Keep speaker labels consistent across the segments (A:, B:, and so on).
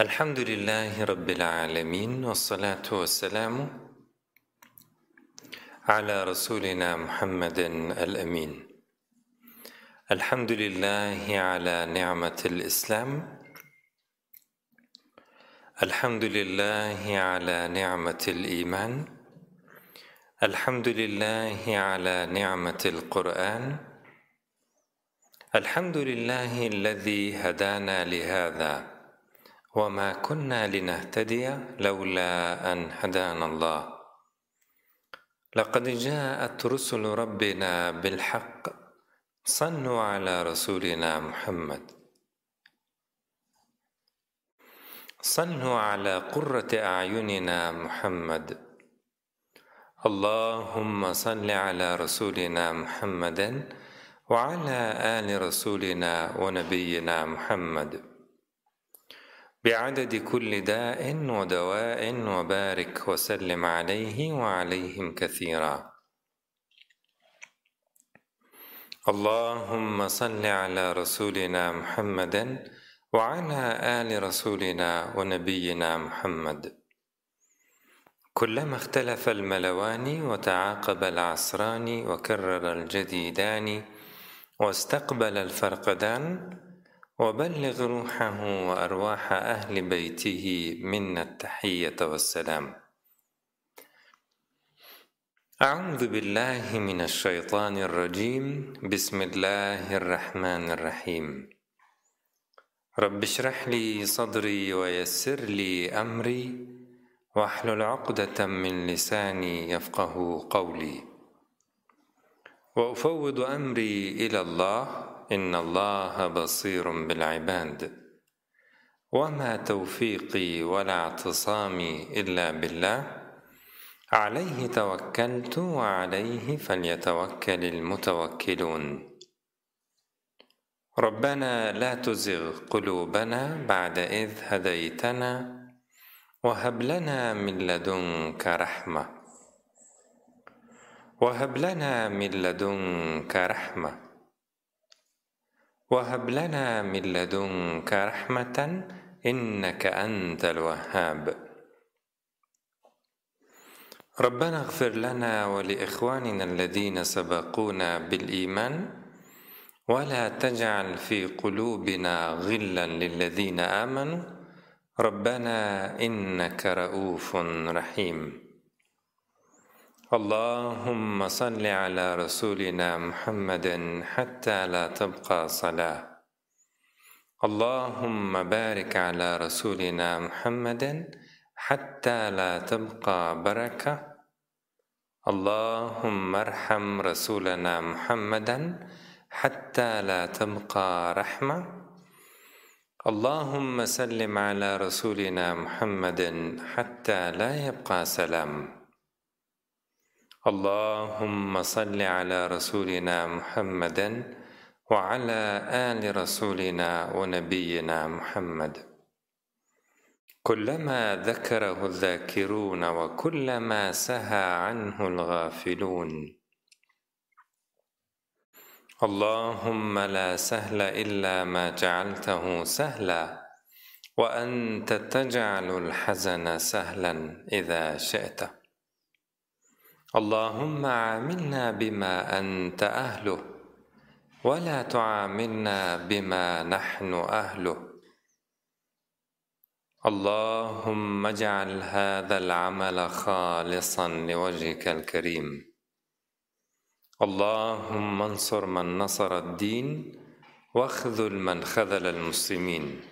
A: الحمد لله رب العالمين والصلاة والسلام على رسولنا محمد الأمين. الحمد لله على نعمة الإسلام. الحمد لله على نعمة الإيمان. الحمد لله على نعمة القرآن. الحمد لله الذي هدانا لهذا. وما كنا لنهتدي لولا أن هدانا الله. لقد جاءت رسل ربنا بالحق. صلوا على رسولنا محمد. صلوا على قرة أعيننا محمد. اللهم صل على رسولنا محمد وعلى آل رسولنا ونبينا محمد. بعدد كل داء ودواء وبارك وسلم عليه وعليهم كثيرا. اللهم صل على رسولنا محمد وعلى آل رسولنا ونبينا محمد. كلما اختلف الملوان وتعاقب العصران وكرر الجديدان واستقبل الفرقدان وبلغ روحه وأرواح أهل بيته منا التحية والسلام. أعوذ بالله من الشيطان الرجيم. بسم الله الرحمن الرحيم. رب اشرح لي صدري ويسر لي أمري واحلل عقدة من لساني يفقه قولي. وأفوض أمري إلى الله إن الله بصير بالعباد. وما توفيقي ولا اعتصامي إلا بالله. عليه توكلت وعليه فليتوكل المتوكلون. ربنا لا تزغ قلوبنا بعد إذ هديتنا وهب لنا من لدنك رحمة. وهب لنا من لدنك رحمة. وهب لنا من لدنك رحمة إنك أنت الوهاب. ربنا اغفر لنا ولإخواننا الذين سبقونا بالإيمان ولا تجعل في قلوبنا غلا للذين آمنوا. ربنا إنك رؤوف رحيم. اللهم صل على رسولنا محمد حتى لا تبقى صلاة. اللهم بارك على رسولنا محمد حتى لا تبقى بركة. اللهم ارحم رسولنا محمدا حتى لا تبقى رحمة. اللهم سلم على رسولنا محمد حتى لا يبقى سلام. اللهم صل على رسولنا محمد وعلى آل رسولنا ونبينا محمد. كلما ذكره الذاكرون وكلما سهى عنه الغافلون. اللهم لا سهل إلا ما جعلته سهلا وأنت تجعل الحزن سهلا إذا شئت. اللهم عاملنا بما أنت أهله ولا تعاملنا بما نحن أهله. اللهم اجعل هذا العمل خالصا لوجهك الكريم. اللهم انصر من نصر الدين واخذل من خذل المسلمين.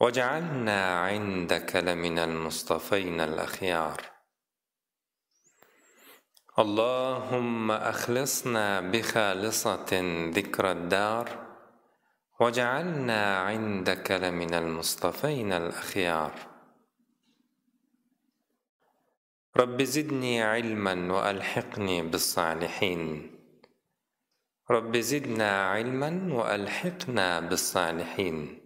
A: واجعلنا عندك لمن المصطفين الأخيار. اللهم أخلصنا بخالصة ذكر الدار وجعلنا عندك لمن المصطفين الأخيار. رب زدني علما وألحقني بالصالحين. رب زدنا علما وألحقنا بالصالحين.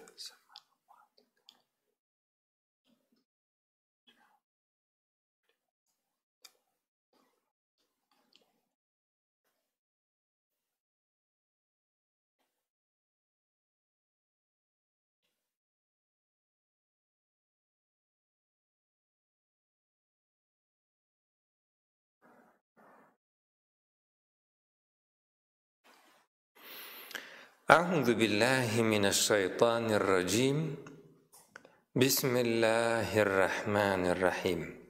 A: أعوذ بالله من الشيطان الرجيم بسم الله الرحمن الرحيم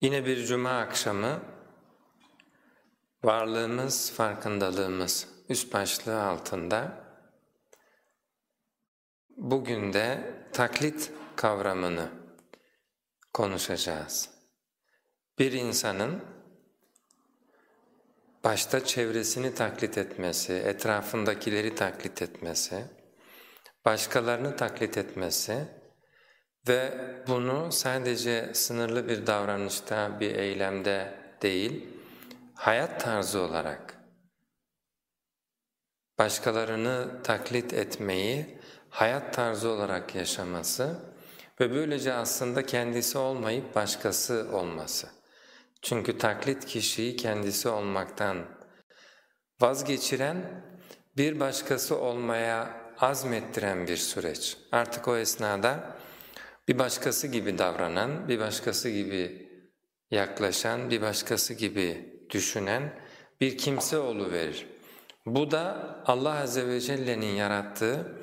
A: Yine bir cuma akşamı varlığımız, farkındalığımız üst başlığı altında bugün de taklit kavramını konuşacağız. Bir insanın başta çevresini taklit etmesi, etrafındakileri taklit etmesi, başkalarını taklit etmesi ve bunu sadece sınırlı bir davranışta, bir eylemde değil, hayat tarzı olarak başkalarını taklit etmeyi hayat tarzı olarak yaşaması ve böylece aslında kendisi olmayıp başkası olması. Çünkü taklit kişiyi kendisi olmaktan vazgeçiren, bir başkası olmaya azmettiren bir süreç. Artık o esnada bir başkası gibi davranan, bir başkası gibi yaklaşan, bir başkası gibi düşünen bir kimse verir. Bu da Allah Azze ve Celle'nin yarattığı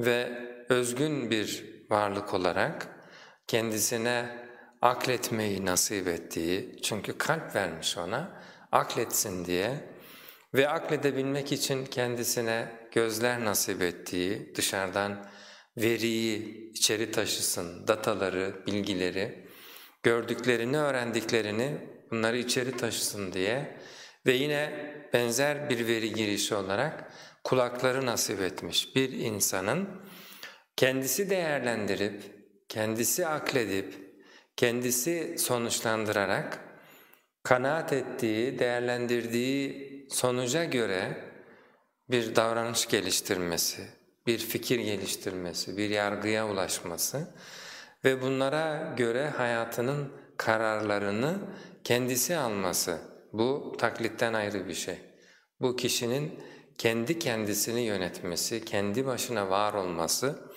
A: ve özgün bir varlık olarak kendisine akletmeyi nasip ettiği, çünkü kalp vermiş ona, akletsin diye ve akledebilmek için kendisine gözler nasip ettiği, dışarıdan veriyi içeri taşısın, dataları, bilgileri, gördüklerini, öğrendiklerini bunları içeri taşısın diye ve yine benzer bir veri girişi olarak kulakları nasip etmiş bir insanın kendisi değerlendirip, kendisi akledip, kendisi sonuçlandırarak kanaat ettiği, değerlendirdiği sonuca göre bir davranış geliştirmesi, bir fikir geliştirmesi, bir yargıya ulaşması ve bunlara göre hayatının kararlarını kendisi alması. Bu taklitten ayrı bir şey. Bu kişinin kendi kendisini yönetmesi, kendi başına var olması,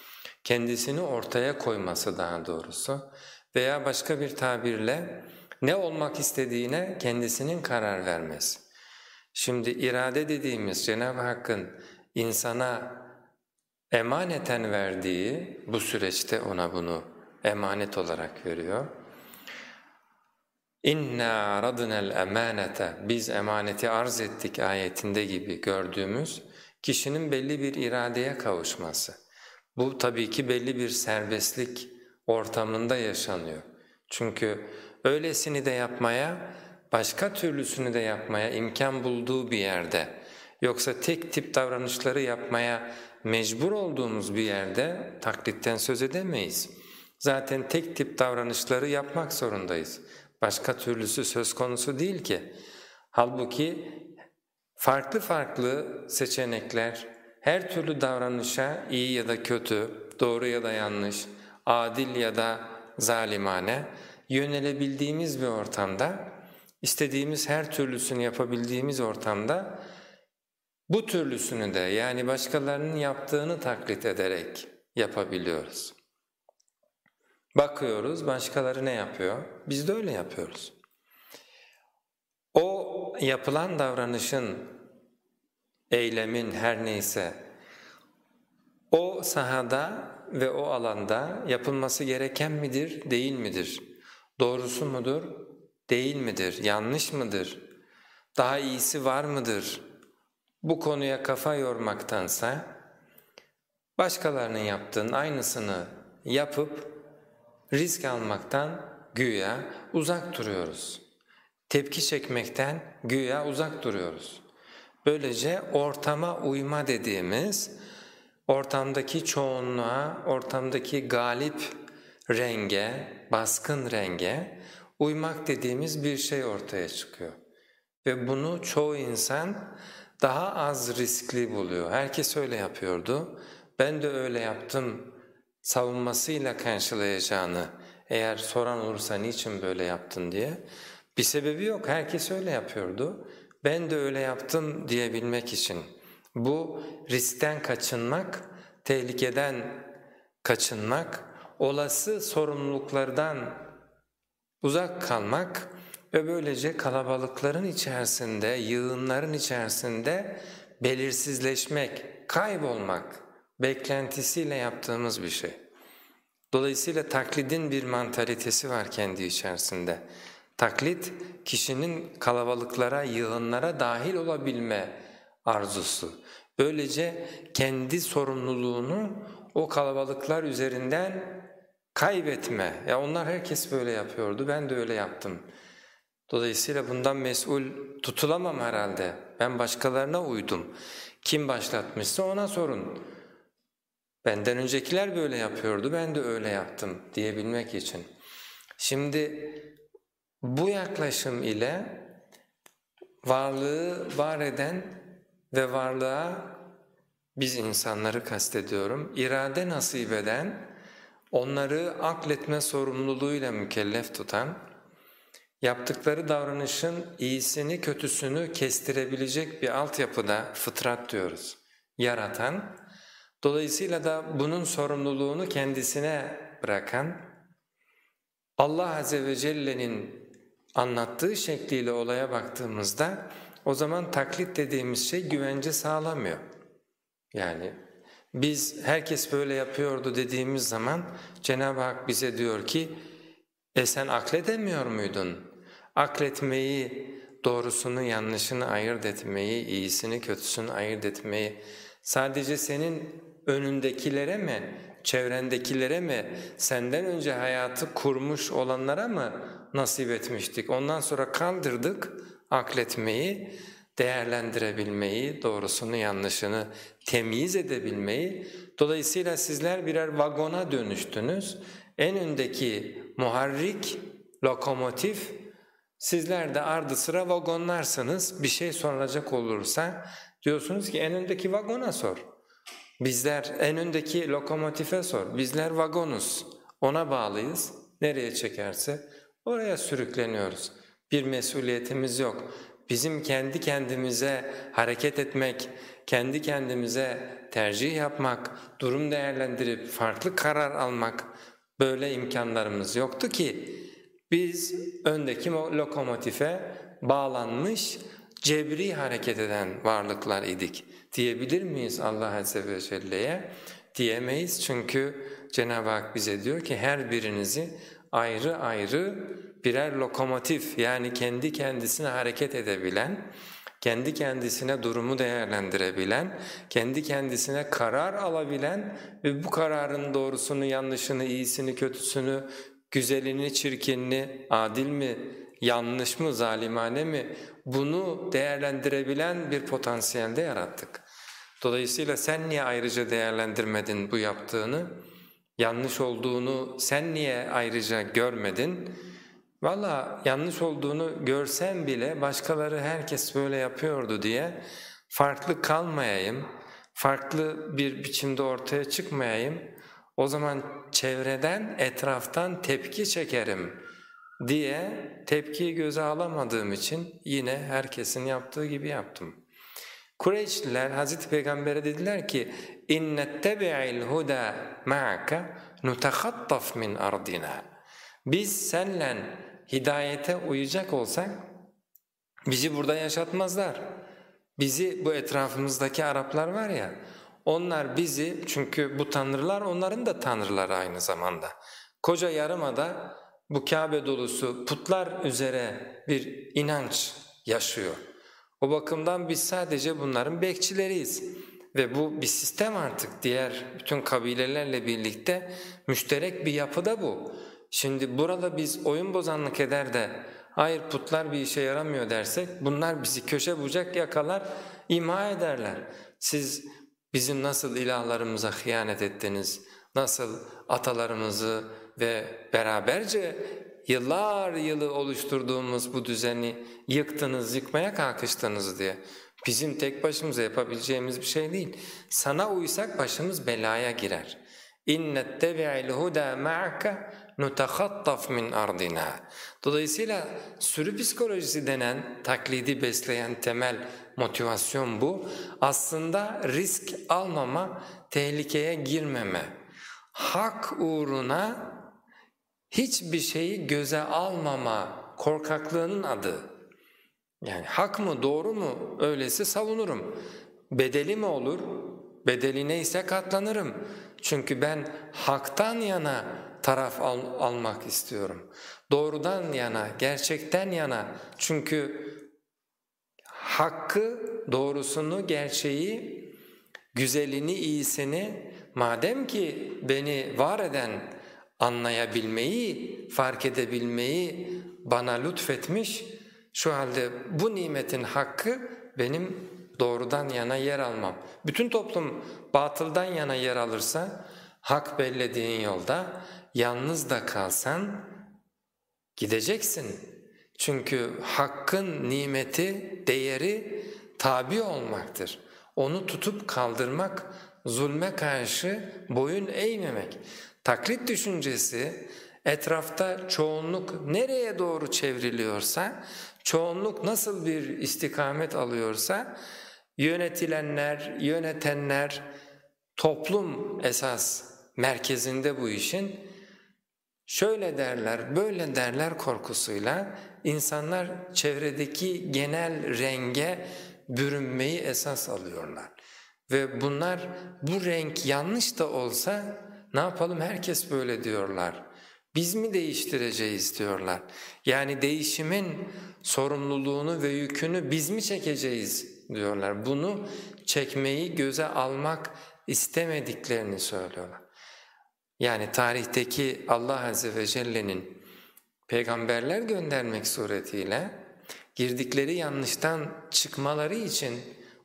A: kendisini ortaya koyması daha doğrusu veya başka bir tabirle ne olmak istediğine kendisinin karar vermesi. Şimdi irade dediğimiz Cenab-ı Hakk'ın insana emaneten verdiği bu süreçte ona bunu emanet olarak veriyor. İnna radna'l emanete biz emaneti arz ettik ayetinde gibi gördüğümüz kişinin belli bir iradeye kavuşması. Bu tabii ki belli bir serbestlik ortamında yaşanıyor. Çünkü öylesini de yapmaya, başka türlüsünü de yapmaya imkan bulduğu bir yerde, yoksa tek tip davranışları yapmaya mecbur olduğumuz bir yerde taklitten söz edemeyiz. Zaten tek tip davranışları yapmak zorundayız. Başka türlüsü söz konusu değil ki. Halbuki farklı farklı seçenekler, her türlü davranışa iyi ya da kötü, doğru ya da yanlış, adil ya da zalimane yönelebildiğimiz bir ortamda, istediğimiz her türlüsünü yapabildiğimiz ortamda bu türlüsünü de yani başkalarının yaptığını taklit ederek yapabiliyoruz. Bakıyoruz başkaları ne yapıyor, biz de öyle yapıyoruz. O yapılan davranışın, eylemin her neyse o sahada ve o alanda yapılması gereken midir, değil midir? Doğrusu mudur, değil midir, yanlış mıdır? Daha iyisi var mıdır? Bu konuya kafa yormaktansa başkalarının yaptığının aynısını yapıp risk almaktan güya uzak duruyoruz. Tepki çekmekten güya uzak duruyoruz. Böylece ortama uyma dediğimiz ortamdaki çoğunluğa, ortamdaki galip renge, baskın renge uymak dediğimiz bir şey ortaya çıkıyor. Ve bunu çoğu insan daha az riskli buluyor. Herkes öyle yapıyordu. Ben de öyle yaptım savunmasıyla karşılayacağını eğer soran olursa niçin böyle yaptın diye bir sebebi yok. Herkes öyle yapıyordu. Ben de öyle yaptım diyebilmek için. Bu riskten kaçınmak, tehlikeden kaçınmak, olası sorumluluklardan uzak kalmak ve böylece kalabalıkların içerisinde, yığınların içerisinde belirsizleşmek, kaybolmak beklentisiyle yaptığımız bir şey. Dolayısıyla taklidin bir mantalitesi var kendi içerisinde. Taklit, kişinin kalabalıklara, yığınlara dahil olabilme arzusu. Böylece kendi sorumluluğunu o kalabalıklar üzerinden kaybetme. Ya onlar herkes böyle yapıyordu, ben de öyle yaptım. Dolayısıyla bundan mesul tutulamam herhalde. Ben başkalarına uydum. Kim başlatmışsa ona sorun. Benden öncekiler böyle yapıyordu, ben de öyle yaptım diyebilmek için. Şimdi bu yaklaşım ile varlığı var eden ve varlığa biz insanları kastediyorum, irade nasip eden, onları akletme sorumluluğuyla mükellef tutan, yaptıkları davranışın iyisini kötüsünü kestirebilecek bir altyapıda fıtrat diyoruz, yaratan, dolayısıyla da bunun sorumluluğunu kendisine bırakan, Allah Azze ve Celle'nin anlattığı şekliyle olaya baktığımızda o zaman taklit dediğimiz şey güvence sağlamıyor. Yani biz herkes böyle yapıyordu dediğimiz zaman Cenab-ı Hak bize diyor ki e sen akledemiyor muydun? Akletmeyi, doğrusunu yanlışını ayırt etmeyi, iyisini kötüsünü ayırt etmeyi sadece senin önündekilere mi, çevrendekilere mi, senden önce hayatı kurmuş olanlara mı nasip etmiştik? Ondan sonra kaldırdık akletmeyi, değerlendirebilmeyi, doğrusunu yanlışını temyiz edebilmeyi. Dolayısıyla sizler birer vagona dönüştünüz. En öndeki muharrik, lokomotif, sizler de ardı sıra vagonlarsınız. Bir şey sorulacak olursa diyorsunuz ki en öndeki vagona sor. Bizler en öndeki lokomotife sor. Bizler vagonuz, ona bağlıyız. Nereye çekerse oraya sürükleniyoruz. Bir mesuliyetimiz yok. Bizim kendi kendimize hareket etmek, kendi kendimize tercih yapmak, durum değerlendirip farklı karar almak böyle imkanlarımız yoktu ki biz öndeki lokomotife bağlanmış, cebri hareket eden varlıklar idik diyebilir miyiz Allah Azze ve Celle'ye? Diyemeyiz çünkü Cenab-ı Hak bize diyor ki her birinizi ayrı ayrı birer lokomotif yani kendi kendisine hareket edebilen, kendi kendisine durumu değerlendirebilen, kendi kendisine karar alabilen ve bu kararın doğrusunu, yanlışını, iyisini, kötüsünü, güzelini, çirkinini, adil mi, yanlış mı, zalimane mi bunu değerlendirebilen bir potansiyelde yarattık. Dolayısıyla sen niye ayrıca değerlendirmedin bu yaptığını? Yanlış olduğunu sen niye ayrıca görmedin? valla yanlış olduğunu görsem bile başkaları herkes böyle yapıyordu diye farklı kalmayayım, farklı bir biçimde ortaya çıkmayayım, o zaman çevreden, etraftan tepki çekerim diye tepkiyi göze alamadığım için yine herkesin yaptığı gibi yaptım. Kureyşliler Hazreti Peygamber'e dediler ki innettebi'il huda ma'aka nutakhattaf min ardina. Biz senle hidayete uyacak olsak bizi burada yaşatmazlar. Bizi bu etrafımızdaki Araplar var ya onlar bizi çünkü bu tanrılar onların da tanrıları aynı zamanda. Koca yarımada bu Kabe dolusu putlar üzere bir inanç yaşıyor. O bakımdan biz sadece bunların bekçileriyiz. Ve bu bir sistem artık diğer bütün kabilelerle birlikte müşterek bir yapıda bu. Şimdi burada biz oyun bozanlık eder de hayır putlar bir işe yaramıyor dersek bunlar bizi köşe bucak yakalar, ima ederler. Siz bizim nasıl ilahlarımıza hıyanet ettiniz, nasıl atalarımızı ve beraberce yıllar yılı oluşturduğumuz bu düzeni yıktınız, yıkmaya kalkıştınız diye. Bizim tek başımıza yapabileceğimiz bir şey değil. Sana uysak başımız belaya girer. اِنَّ اتَّبِعِ الْهُدَى مَعَكَ نُتَخَطَّفْ min ardina. Dolayısıyla sürü psikolojisi denen taklidi besleyen temel motivasyon bu. Aslında risk almama, tehlikeye girmeme. Hak uğruna hiçbir şeyi göze almama korkaklığının adı. Yani hak mı doğru mu öylesi savunurum. Bedeli mi olur? Bedeli neyse katlanırım. Çünkü ben haktan yana taraf al almak istiyorum. Doğrudan yana, gerçekten yana. Çünkü hakkı, doğrusunu, gerçeği, güzelini, iyisini madem ki beni var eden anlayabilmeyi, fark edebilmeyi bana lütfetmiş, şu halde bu nimetin hakkı benim doğrudan yana yer almam. Bütün toplum batıldan yana yer alırsa, hak bellediğin yolda yalnız da kalsan gideceksin. Çünkü hakkın nimeti, değeri tabi olmaktır. Onu tutup kaldırmak, zulme karşı boyun eğmemek. Taklit düşüncesi etrafta çoğunluk nereye doğru çevriliyorsa, çoğunluk nasıl bir istikamet alıyorsa yönetilenler, yönetenler, toplum esas merkezinde bu işin şöyle derler, böyle derler korkusuyla insanlar çevredeki genel renge bürünmeyi esas alıyorlar. Ve bunlar bu renk yanlış da olsa ne yapalım herkes böyle diyorlar. Biz mi değiştireceğiz diyorlar. Yani değişimin sorumluluğunu ve yükünü biz mi çekeceğiz diyorlar. Bunu çekmeyi göze almak istemediklerini söylüyorlar. Yani tarihteki Allah Azze ve Celle'nin peygamberler göndermek suretiyle girdikleri yanlıştan çıkmaları için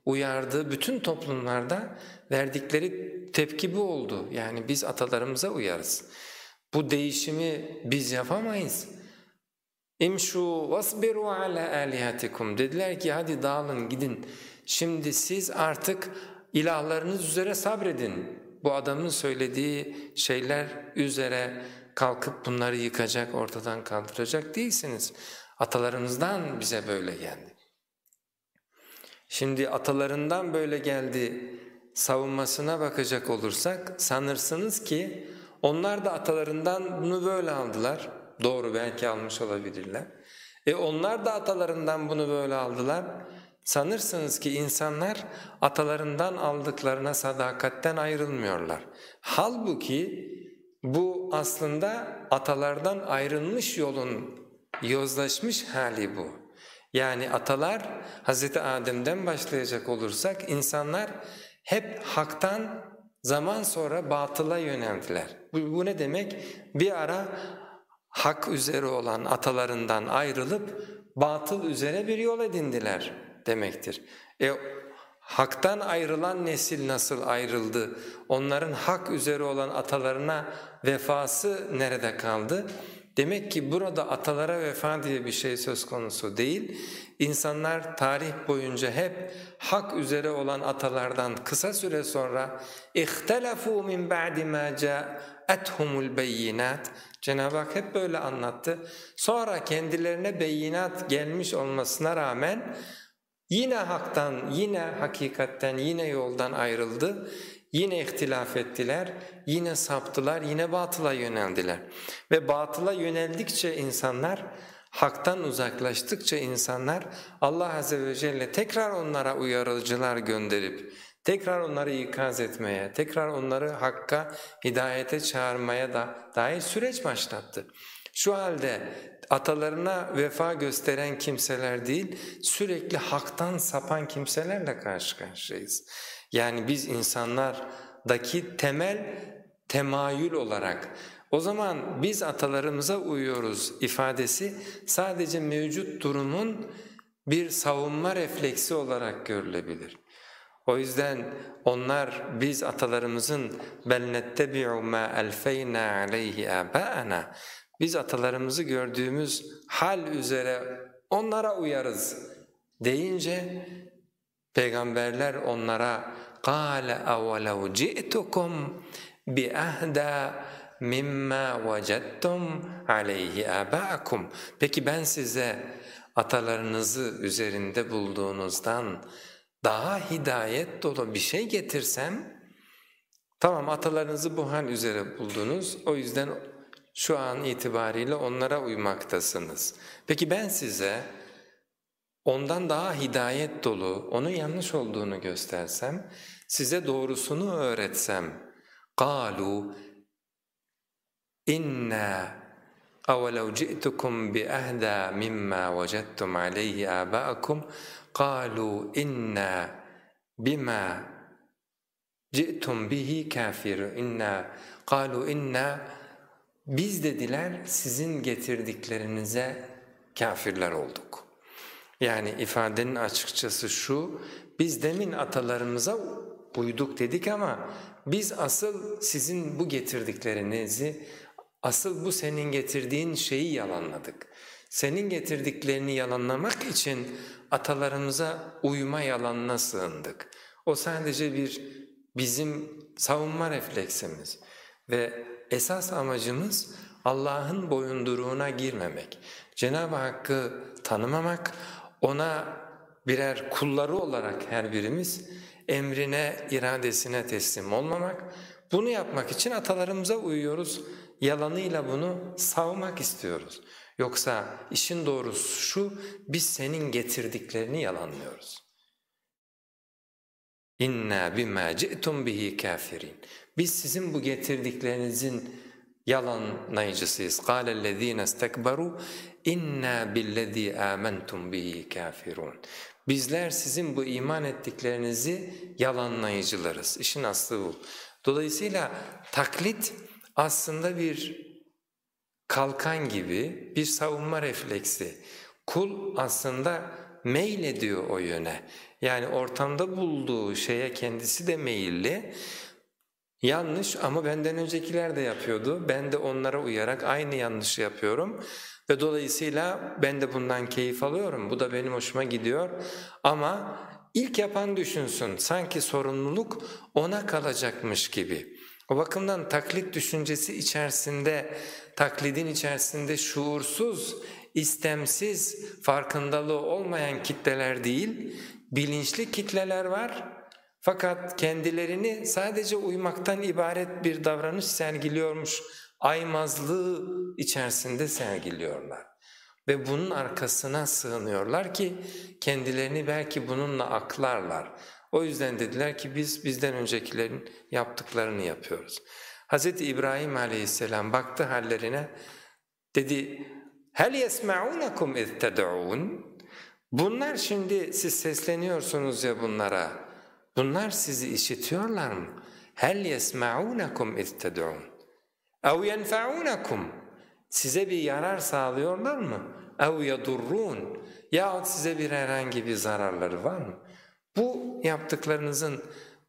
A: uyardığı bütün toplumlarda verdikleri tepki bu oldu. Yani biz atalarımıza uyarız. Bu değişimi biz yapamayız. İmşu vasbiru ala alihatikum dediler ki hadi dağılın gidin. Şimdi siz artık ilahlarınız üzere sabredin. Bu adamın söylediği şeyler üzere kalkıp bunları yıkacak, ortadan kaldıracak değilsiniz. Atalarınızdan bize böyle geldi. Şimdi atalarından böyle geldi savunmasına bakacak olursak sanırsınız ki onlar da atalarından bunu böyle aldılar. Doğru belki almış olabilirler. E onlar da atalarından bunu böyle aldılar. Sanırsınız ki insanlar atalarından aldıklarına sadakatten ayrılmıyorlar. Halbuki bu aslında atalardan ayrılmış yolun yozlaşmış hali bu. Yani atalar Hz. Adem'den başlayacak olursak insanlar hep haktan zaman sonra batıla yöneldiler. Bu, bu ne demek? Bir ara hak üzere olan atalarından ayrılıp batıl üzere bir yol edindiler demektir. E, haktan ayrılan nesil nasıl ayrıldı? Onların hak üzere olan atalarına vefası nerede kaldı? Demek ki burada atalara vefa diye bir şey söz konusu değil. İnsanlar tarih boyunca hep hak üzere olan atalardan kısa süre sonra اِخْتَلَفُوا مِنْ بَعْدِ مَا جَاءَتْهُمُ الْبَيِّنَاتِ Cenab-ı Hak hep böyle anlattı. Sonra kendilerine beyinat gelmiş olmasına rağmen yine haktan, yine hakikatten, yine yoldan ayrıldı. Yine ihtilaf ettiler, yine saptılar, yine batıla yöneldiler. Ve batıla yöneldikçe insanlar, haktan uzaklaştıkça insanlar Allah Azze ve Celle tekrar onlara uyarıcılar gönderip, tekrar onları ikaz etmeye, tekrar onları hakka, hidayete çağırmaya da dair süreç başlattı. Şu halde atalarına vefa gösteren kimseler değil, sürekli haktan sapan kimselerle karşı karşıyayız. Yani biz insanlardaki temel temayül olarak o zaman biz atalarımıza uyuyoruz ifadesi sadece mevcut durumun bir savunma refleksi olarak görülebilir. O yüzden onlar biz atalarımızın bel nettebi'u ma elfeyna aleyhi aba'ana biz atalarımızı gördüğümüz hal üzere onlara uyarız deyince peygamberler onlara قال أولو جئتكم بأهدى مما وجدتم عليه آباءكم Peki ben size atalarınızı üzerinde bulduğunuzdan daha hidayet dolu bir şey getirsem tamam atalarınızı bu hal üzere buldunuz o yüzden şu an itibariyle onlara uymaktasınız. Peki ben size ondan daha hidayet dolu, onun yanlış olduğunu göstersem, size doğrusunu öğretsem, قَالُوا اِنَّا اَوَلَوْ جِئْتُكُمْ بِأَهْدَى مِمَّا وَجَدْتُمْ عَلَيْهِ آبَاءَكُمْ قَالُوا اِنَّا بِمَا جِئْتُمْ بِهِ كَافِرُ اِنَّا قَالُوا اِنَّا Biz dediler sizin getirdiklerinize kafirler olduk. Yani ifadenin açıkçası şu, biz demin atalarımıza uyduk dedik ama biz asıl sizin bu getirdiklerinizi, asıl bu senin getirdiğin şeyi yalanladık. Senin getirdiklerini yalanlamak için atalarımıza uyma yalanına sığındık. O sadece bir bizim savunma refleksimiz ve esas amacımız Allah'ın boyunduruğuna girmemek. Cenab-ı Hakk'ı tanımamak, ona birer kulları olarak her birimiz emrine, iradesine teslim olmamak, bunu yapmak için atalarımıza uyuyoruz, yalanıyla bunu savmak istiyoruz. Yoksa işin doğrusu şu, biz senin getirdiklerini yalanlıyoruz. İnna bima ci'tum bihi kafirin. Biz sizin bu getirdiklerinizin yalanlayıcısıyız. قَالَ الَّذ۪ينَ اسْتَكْبَرُوا اِنَّا بِالَّذ۪ي آمَنْتُمْ بِهِ كَافِرُونَ Bizler sizin bu iman ettiklerinizi yalanlayıcılarız. İşin aslı bu. Dolayısıyla taklit aslında bir kalkan gibi bir savunma refleksi. Kul aslında meyil ediyor o yöne. Yani ortamda bulduğu şeye kendisi de meyilli. Yanlış ama benden öncekiler de yapıyordu. Ben de onlara uyarak aynı yanlışı yapıyorum. Ve dolayısıyla ben de bundan keyif alıyorum. Bu da benim hoşuma gidiyor. Ama ilk yapan düşünsün. Sanki sorumluluk ona kalacakmış gibi. O bakımdan taklit düşüncesi içerisinde, taklidin içerisinde şuursuz, istemsiz, farkındalığı olmayan kitleler değil, bilinçli kitleler var. Fakat kendilerini sadece uymaktan ibaret bir davranış sergiliyormuş aymazlığı içerisinde sergiliyorlar. Ve bunun arkasına sığınıyorlar ki kendilerini belki bununla aklarlar. O yüzden dediler ki biz bizden öncekilerin yaptıklarını yapıyoruz. Hz. İbrahim aleyhisselam baktı hallerine dedi hel yesmaunakum iz ted'un Bunlar şimdi siz sesleniyorsunuz ya bunlara. Bunlar sizi işitiyorlar mı? Hel yesmaunakum iz ted'un ev yenfaunakum Size bir yarar sağlıyorlar mı? Ev yadurrun yahut size bir herhangi bir zararları var mı? Bu yaptıklarınızın,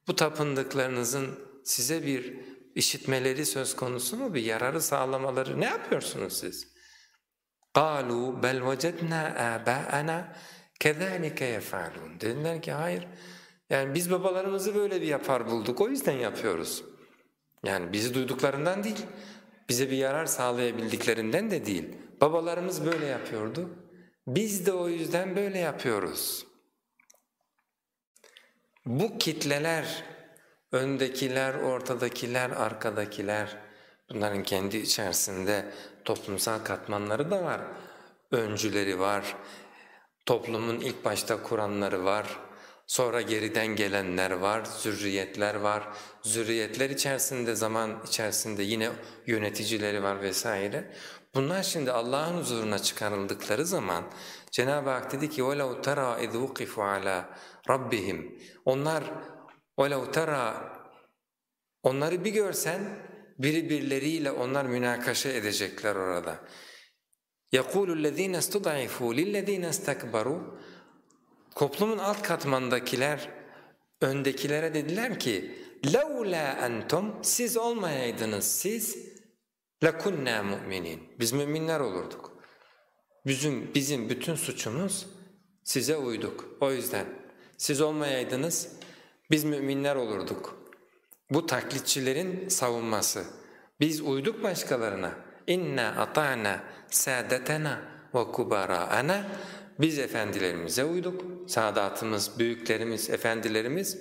A: bu tapındıklarınızın size bir işitmeleri söz konusu mu? Bir yararı sağlamaları ne yapıyorsunuz siz? قَالُوا بَلْ وَجَدْنَا آبَاءَنَا كَذَٰلِكَ يَفْعَلُونَ Dediler ki hayır, yani biz babalarımızı böyle bir yapar bulduk, o yüzden yapıyoruz. Yani bizi duyduklarından değil, bize bir yarar sağlayabildiklerinden de değil. Babalarımız böyle yapıyordu, biz de o yüzden böyle yapıyoruz. Bu kitleler, öndekiler, ortadakiler, arkadakiler, bunların kendi içerisinde toplumsal katmanları da var. Öncüleri var, toplumun ilk başta kuranları var, sonra geriden gelenler var, zürriyetler var. Zürriyetler içerisinde zaman içerisinde yine yöneticileri var vesaire. Bunlar şimdi Allah'ın huzuruna çıkarıldıkları zaman Cenab-ı Hak dedi ki وَلَوْ تَرَى اِذْ وُقِفُوا عَلَى رَبِّهِمْ Onlar وَلَوْ تَرَى Onları bir görsen birbirleriyle onlar münakaşa edecekler orada. يَقُولُ الَّذ۪ينَ اسْتُضَعِفُوا لِلَّذ۪ينَ اسْتَكْبَرُوا Toplumun alt katmandakiler öndekilere dediler ki لَوْلَا أَنْتُمْ Siz olmayaydınız siz لَكُنَّا مُؤْمِنِينَ Biz müminler olurduk. Bizim, bizim bütün suçumuz size uyduk. O yüzden siz olmayaydınız biz müminler olurduk. Bu taklitçilerin savunması. Biz uyduk başkalarına. İnna ata'na saadetena ve kubara'ana biz efendilerimize uyduk. Sadatımız, büyüklerimiz, efendilerimiz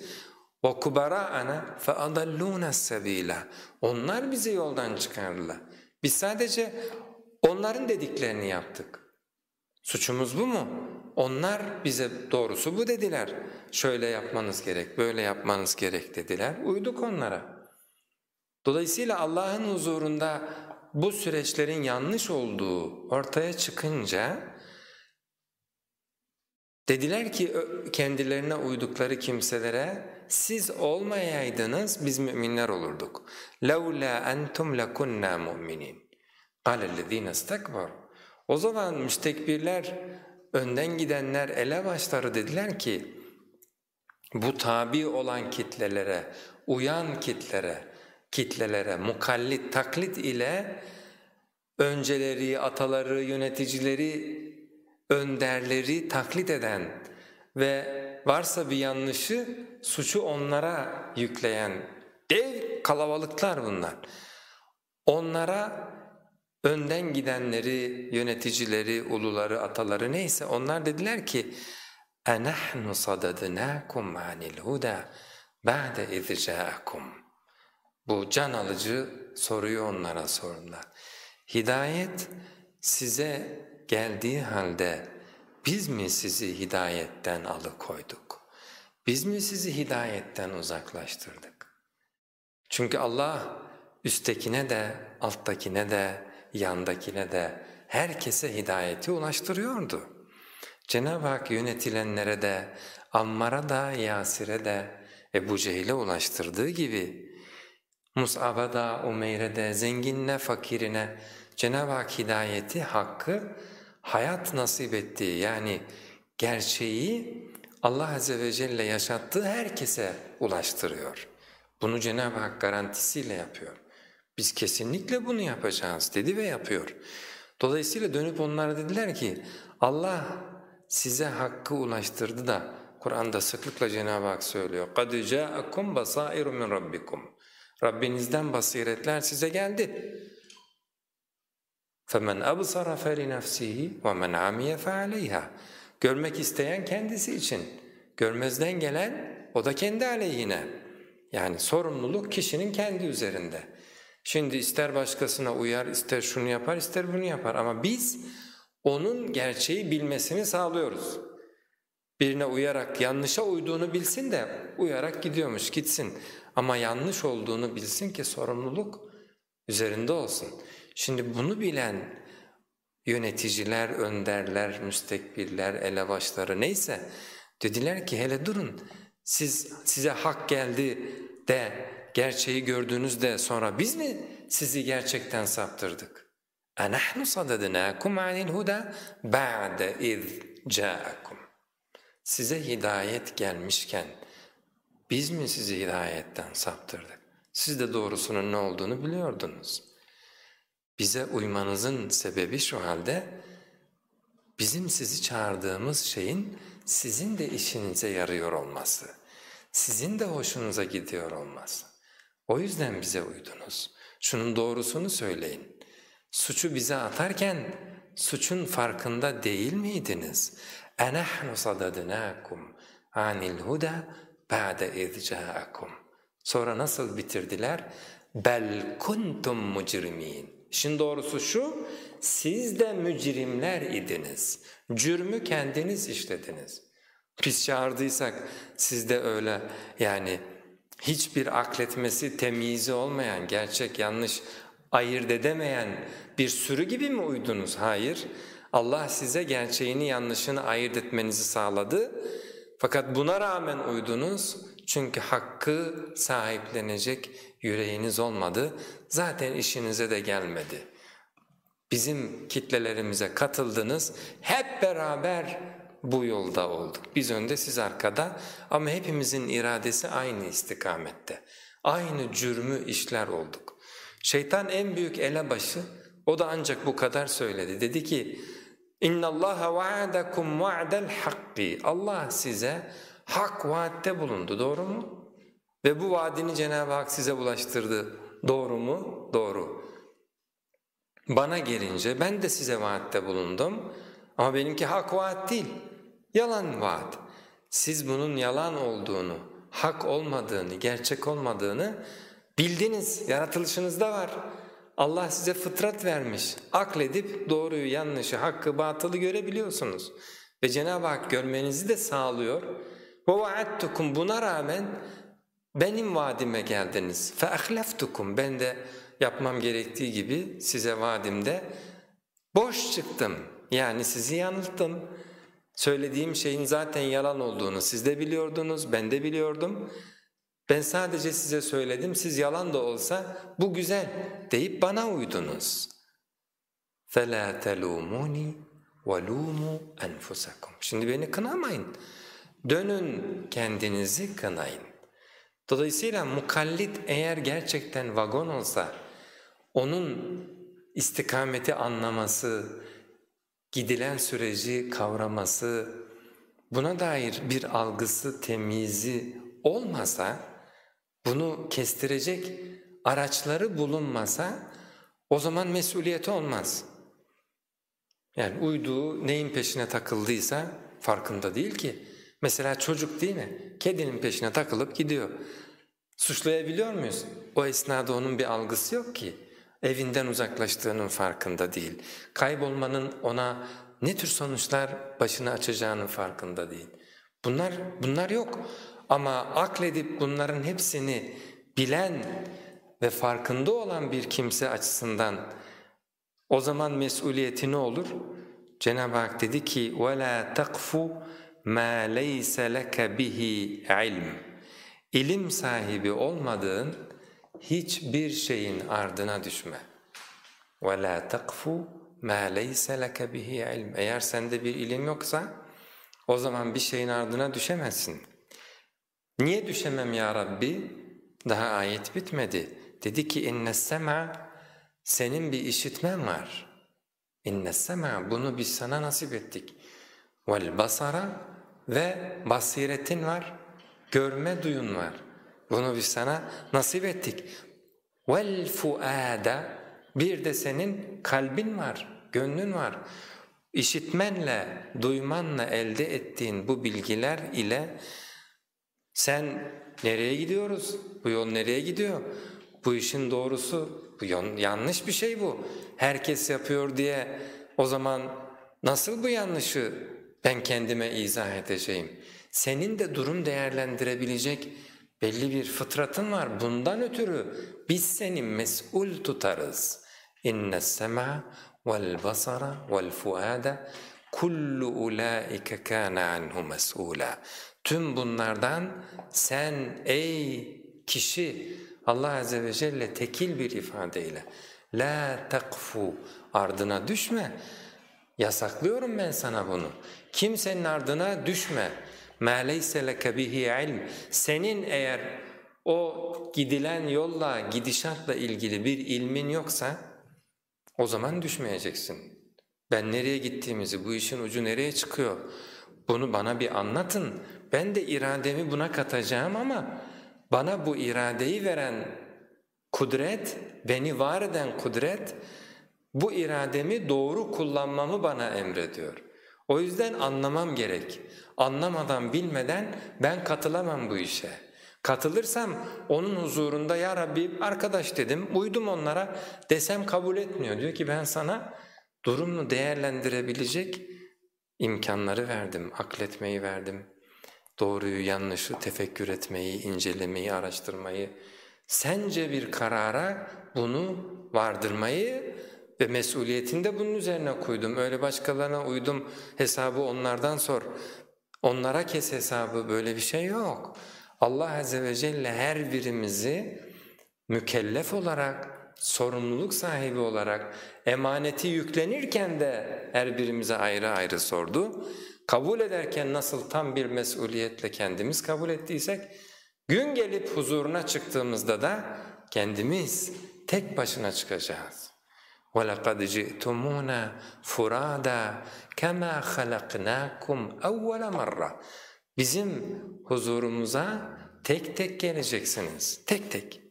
A: ve kubara'ana fe adalluna sabila. Onlar bizi yoldan çıkardılar. Biz sadece onların dediklerini yaptık. Suçumuz bu mu? Onlar bize doğrusu bu dediler. Şöyle yapmanız gerek, böyle yapmanız gerek dediler. Uyduk onlara. Dolayısıyla Allah'ın huzurunda bu süreçlerin yanlış olduğu ortaya çıkınca dediler ki kendilerine uydukları kimselere siz olmayaydınız biz müminler olurduk. لَوْلَا أَنْتُمْ لَكُنَّا مُؤْمِنِينَ قَالَ الَّذ۪ينَ اسْتَكْبَرُوا o zaman müstekbirler, önden gidenler, elebaşları dediler ki bu tabi olan kitlelere, uyan kitlere, kitlelere mukallit, taklit ile önceleri, ataları, yöneticileri, önderleri taklit eden ve varsa bir yanlışı suçu onlara yükleyen dev kalabalıklar bunlar. Onlara önden gidenleri, yöneticileri, uluları, ataları neyse onlar dediler ki اَنَحْنُ صَدَدْنَاكُمْ عَنِ الْهُدَى بَعْدَ اِذْ Bu can alıcı soruyu onlara sordular. Hidayet size geldiği halde biz mi sizi hidayetten alıkoyduk? Biz mi sizi hidayetten uzaklaştırdık? Çünkü Allah üsttekine de, alttakine de, yandakine de herkese hidayeti ulaştırıyordu. Cenab-ı Hak yönetilenlere de, Ammar'a da, Yasir'e de, Ebu Cehil'e ulaştırdığı gibi Mus'ab'a da, Umeyr'e de, zenginine, fakirine Cenab-ı Hak hidayeti, hakkı hayat nasip ettiği yani gerçeği Allah Azze ve Celle yaşattığı herkese ulaştırıyor. Bunu Cenab-ı Hak garantisiyle yapıyor. Biz kesinlikle bunu yapacağız dedi ve yapıyor. Dolayısıyla dönüp onlara dediler ki Allah size hakkı ulaştırdı da Kur'an'da sıklıkla Cenab-ı Hak söylüyor. قَدْ جَاءَكُمْ بَصَائِرُ مِنْ رَبِّكُمْ Rabbinizden basiretler size geldi. فَمَنْ أَبْصَرَ فَلِنَفْسِهِ وَمَنْ عَمِيَ فَعَلَيْهَا Görmek isteyen kendisi için, görmezden gelen o da kendi aleyhine. Yani sorumluluk kişinin kendi üzerinde. Şimdi ister başkasına uyar, ister şunu yapar, ister bunu yapar ama biz onun gerçeği bilmesini sağlıyoruz. Birine uyarak yanlışa uyduğunu bilsin de uyarak gidiyormuş gitsin ama yanlış olduğunu bilsin ki sorumluluk üzerinde olsun. Şimdi bunu bilen yöneticiler, önderler, müstekbirler, elebaşları neyse dediler ki hele durun siz size hak geldi de gerçeği gördüğünüzde sonra biz mi sizi gerçekten saptırdık? اَنَحْنُ صَدَدْنَاكُمْ عَنِ الْهُدَى بَعْدَ اِذْ جَاءَكُمْ Size hidayet gelmişken biz mi sizi hidayetten saptırdık? Siz de doğrusunun ne olduğunu biliyordunuz. Bize uymanızın sebebi şu halde bizim sizi çağırdığımız şeyin sizin de işinize yarıyor olması, sizin de hoşunuza gidiyor olması. O yüzden bize uydunuz. Şunun doğrusunu söyleyin. Suçu bize atarken suçun farkında değil miydiniz? اَنَحْنُ صَدَدْنَاكُمْ عَنِ الْهُدَى بَعْدَ اِذْ جَاءَكُمْ Sonra nasıl bitirdiler? bel kuntum mujrimin. İşin doğrusu şu, siz de mücrimler idiniz. Cürmü kendiniz işlediniz. Biz çağırdıysak siz de öyle yani hiçbir akletmesi, temyizi olmayan, gerçek yanlış ayırt edemeyen bir sürü gibi mi uydunuz? Hayır. Allah size gerçeğini yanlışını ayırt etmenizi sağladı. Fakat buna rağmen uydunuz çünkü hakkı sahiplenecek yüreğiniz olmadı, zaten işinize de gelmedi. Bizim kitlelerimize katıldınız, hep beraber bu yolda olduk. Biz önde siz arkada ama hepimizin iradesi aynı istikamette. Aynı cürmü işler olduk. Şeytan en büyük elebaşı, o da ancak bu kadar söyledi. Dedi ki, اِنَّ اللّٰهَ وَعَدَكُمْ وَعْدَ الْحَقِّ Allah size hak vaatte bulundu, doğru mu? Ve bu vaadini Cenab-ı Hak size ulaştırdı. Doğru mu? Doğru. Bana gelince ben de size vaatte bulundum ama benimki hak vaat değil, yalan vaat. Siz bunun yalan olduğunu, hak olmadığını, gerçek olmadığını bildiniz, yaratılışınızda var. Allah size fıtrat vermiş, akledip doğruyu, yanlışı, hakkı, batılı görebiliyorsunuz. Ve Cenab-ı Hak görmenizi de sağlıyor. وَوَعَدْتُكُمْ Buna rağmen benim vaadime geldiniz. فَاَخْلَفْتُكُمْ Ben de yapmam gerektiği gibi size vaadimde boş çıktım. Yani sizi yanılttım. Söylediğim şeyin zaten yalan olduğunu siz de biliyordunuz, ben de biliyordum. Ben sadece size söyledim, siz yalan da olsa bu güzel deyip bana uydunuz. فَلَا تَلُومُونِ وَلُومُوا أَنفُسَكُمْ Şimdi beni kınamayın. Dönün kendinizi kınayın. Dolayısıyla mukallit eğer gerçekten vagon olsa, onun istikameti anlaması, gidilen süreci kavraması, buna dair bir algısı, temizi olmasa, bunu kestirecek araçları bulunmasa, o zaman mesuliyeti olmaz. Yani uyduğu neyin peşine takıldıysa farkında değil ki. Mesela çocuk değil mi? Kedinin peşine takılıp gidiyor. Suçlayabiliyor muyuz? O esnada onun bir algısı yok ki Evinden uzaklaştığının farkında değil. Kaybolmanın ona ne tür sonuçlar başını açacağının farkında değil. Bunlar, bunlar yok. Ama akledip bunların hepsini bilen ve farkında olan bir kimse açısından o zaman mesuliyeti ne olur? Cenab-ı Hak dedi ki وَلَا تَقْفُ مَا لَيْسَ لَكَ بِهِ عِلْمٍ İlim sahibi olmadığın hiçbir şeyin ardına düşme. وَلَا تَقْفُ مَا لَيْسَ لَكَ بِهِ عِلْمٍ Eğer sende bir ilim yoksa o zaman bir şeyin ardına düşemezsin. Niye düşemem ya Rabbi? Daha ayet bitmedi. Dedi ki اِنَّ السَّمَعَ Senin bir işitmen var. اِنَّ السَّمَعَ Bunu biz sana nasip ettik. وَالْبَصَرَ ve basiretin var, görme duyun var. Bunu biz sana nasip ettik. Vel fuada bir de senin kalbin var, gönlün var. İşitmenle, duymanla elde ettiğin bu bilgiler ile sen nereye gidiyoruz? Bu yol nereye gidiyor? Bu işin doğrusu, bu yanlış bir şey bu. Herkes yapıyor diye o zaman nasıl bu yanlışı ben kendime izah edeceğim. Senin de durum değerlendirebilecek belli bir fıtratın var. Bundan ötürü biz seni mesul tutarız. Vel basara vel fuada kullu ulaika kana anhu mes'ula. Tüm bunlardan sen ey kişi Allah azze ve celle tekil bir ifadeyle la takfu ardına düşme. Yasaklıyorum ben sana bunu. Kimsenin ardına düşme. مَا لَيْسَ لَكَ بِهِ ilm. Senin eğer o gidilen yolla, gidişatla ilgili bir ilmin yoksa o zaman düşmeyeceksin. Ben nereye gittiğimizi, bu işin ucu nereye çıkıyor? Bunu bana bir anlatın. Ben de irademi buna katacağım ama bana bu iradeyi veren kudret, beni var eden kudret, bu irademi doğru kullanmamı bana emrediyor. O yüzden anlamam gerek. Anlamadan, bilmeden ben katılamam bu işe. Katılırsam onun huzurunda ya Rabbi arkadaş dedim, uydum onlara desem kabul etmiyor. Diyor ki ben sana durumunu değerlendirebilecek imkanları verdim, akletmeyi verdim. Doğruyu, yanlışı tefekkür etmeyi, incelemeyi, araştırmayı, sence bir karara bunu vardırmayı ve mesuliyetini de bunun üzerine koydum. Öyle başkalarına uydum, hesabı onlardan sor. Onlara kes hesabı, böyle bir şey yok. Allah Azze ve Celle her birimizi mükellef olarak, sorumluluk sahibi olarak emaneti yüklenirken de her birimize ayrı ayrı sordu. Kabul ederken nasıl tam bir mesuliyetle kendimiz kabul ettiysek, gün gelip huzuruna çıktığımızda da kendimiz tek başına çıkacağız. وَلَقَدْ جِئْتُمُونَ فُرَادًا كَمَا خَلَقْنَاكُمْ اَوَّلَ مَرَّةً Bizim huzurumuza tek tek geleceksiniz, tek tek.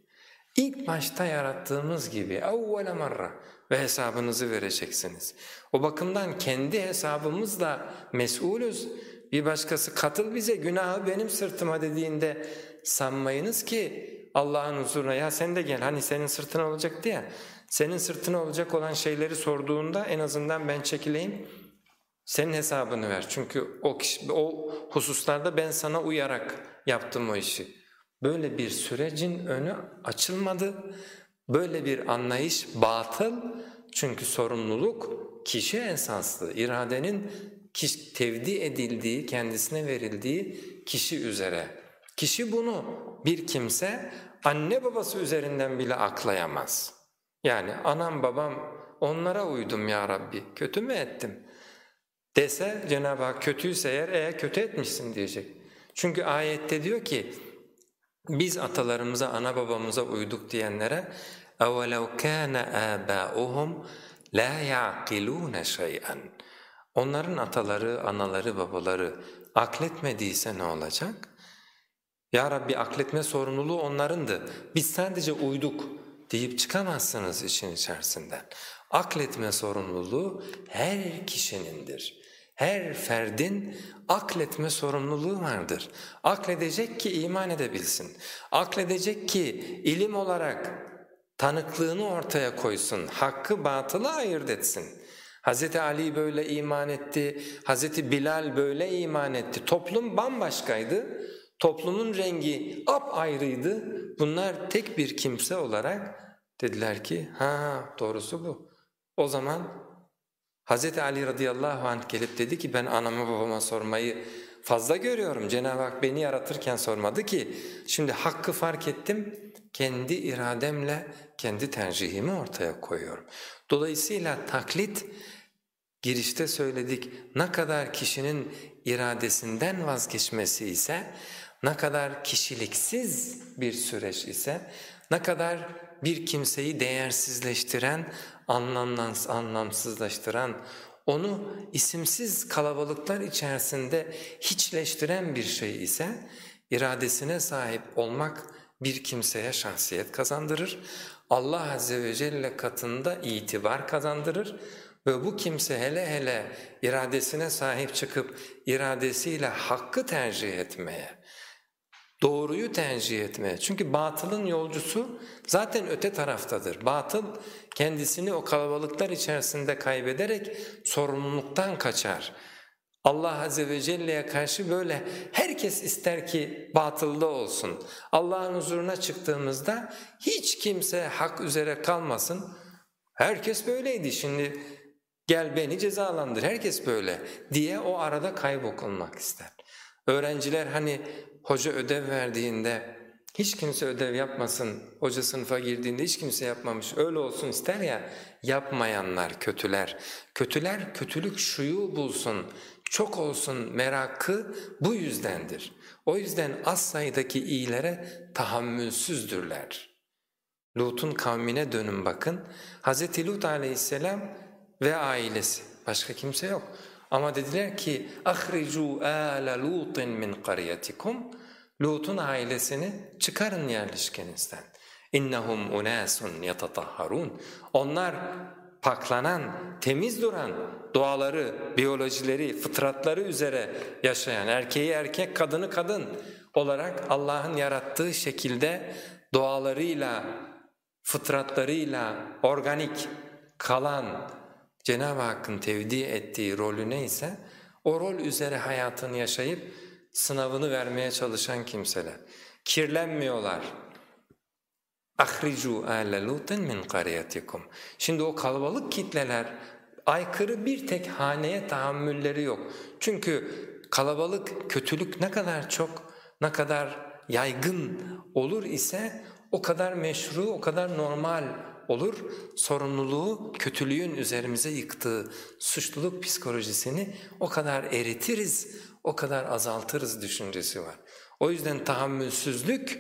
A: İlk başta yarattığımız gibi اَوَّلَ marra ve hesabınızı vereceksiniz. O bakımdan kendi hesabımızla mesulüz. Bir başkası katıl bize günahı benim sırtıma dediğinde sanmayınız ki Allah'ın huzuruna ya sen de gel hani senin sırtına olacak diye. senin sırtına olacak olan şeyleri sorduğunda en azından ben çekileyim senin hesabını ver. Çünkü o, kişi, o hususlarda ben sana uyarak yaptım o işi. Böyle bir sürecin önü açılmadı. Böyle bir anlayış batıl. Çünkü sorumluluk kişi esaslı. İradenin kişi, tevdi edildiği, kendisine verildiği kişi üzere. Kişi bunu bir kimse anne babası üzerinden bile aklayamaz. Yani anam babam onlara uydum ya Rabbi, kötü mü ettim? dese Cenab-ı Hak kötüyse eğer e kötü etmişsin diyecek. Çünkü ayette diyor ki biz atalarımıza, ana babamıza uyduk diyenlere اَوَلَوْ كَانَ آبَاؤُهُمْ لَا يَعْقِلُونَ شَيْئًا Onların ataları, anaları, babaları akletmediyse ne olacak? Ya Rabbi akletme sorumluluğu onlarındı. Biz sadece uyduk deyip çıkamazsınız işin içerisinden. Akletme sorumluluğu her kişinindir. Her ferdin akletme sorumluluğu vardır. Akledecek ki iman edebilsin. Akledecek ki ilim olarak tanıklığını ortaya koysun, hakkı batılı ayırt etsin. Hz. Ali böyle iman etti, Hz. Bilal böyle iman etti. Toplum bambaşkaydı, toplumun rengi ap ayrıydı. Bunlar tek bir kimse olarak dediler ki ha doğrusu bu. O zaman Hz. Ali radıyallahu anh gelip dedi ki ben anama babama sormayı fazla görüyorum. Cenab-ı Hak beni yaratırken sormadı ki. Şimdi hakkı fark ettim, kendi irademle kendi tercihimi ortaya koyuyorum. Dolayısıyla taklit, girişte söyledik, ne kadar kişinin iradesinden vazgeçmesi ise, ne kadar kişiliksiz bir süreç ise, ne kadar bir kimseyi değersizleştiren, anlamsız, anlamsızlaştıran, onu isimsiz kalabalıklar içerisinde hiçleştiren bir şey ise iradesine sahip olmak bir kimseye şahsiyet kazandırır. Allah Azze ve Celle katında itibar kazandırır ve bu kimse hele hele iradesine sahip çıkıp iradesiyle hakkı tercih etmeye, Doğruyu tercih etmeye. Çünkü batılın yolcusu zaten öte taraftadır. Batıl kendisini o kalabalıklar içerisinde kaybederek sorumluluktan kaçar. Allah Azze ve Celle'ye karşı böyle herkes ister ki batılda olsun. Allah'ın huzuruna çıktığımızda hiç kimse hak üzere kalmasın. Herkes böyleydi şimdi gel beni cezalandır herkes böyle diye o arada kaybokulmak ister. Öğrenciler hani hoca ödev verdiğinde hiç kimse ödev yapmasın, hoca sınıfa girdiğinde hiç kimse yapmamış, öyle olsun ister ya, yapmayanlar kötüler. Kötüler kötülük şuyu bulsun, çok olsun merakı bu yüzdendir. O yüzden az sayıdaki iyilere tahammülsüzdürler. Lut'un kavmine dönün bakın, Hz. Lut aleyhisselam ve ailesi Başka kimse yok. Ama dediler ki ahricu ala lutin min qaryatikum Lut'un ailesini çıkarın yerleşkenizden. İnnehum unasun yetatahharun. Onlar paklanan, temiz duran, doğaları, biyolojileri, fıtratları üzere yaşayan, erkeği erkek, kadını kadın olarak Allah'ın yarattığı şekilde doğalarıyla, fıtratlarıyla organik kalan, Cenab-ı Hakk'ın tevdi ettiği rolü neyse o rol üzere hayatını yaşayıp sınavını vermeye çalışan kimseler. Kirlenmiyorlar. اَخْرِجُوا آلَ لُوتٍ مِنْ قَرِيَتِكُمْ Şimdi o kalabalık kitleler aykırı bir tek haneye tahammülleri yok. Çünkü kalabalık, kötülük ne kadar çok, ne kadar yaygın olur ise o kadar meşru, o kadar normal olur. Sorumluluğu kötülüğün üzerimize yıktığı suçluluk psikolojisini o kadar eritiriz, o kadar azaltırız düşüncesi var. O yüzden tahammülsüzlük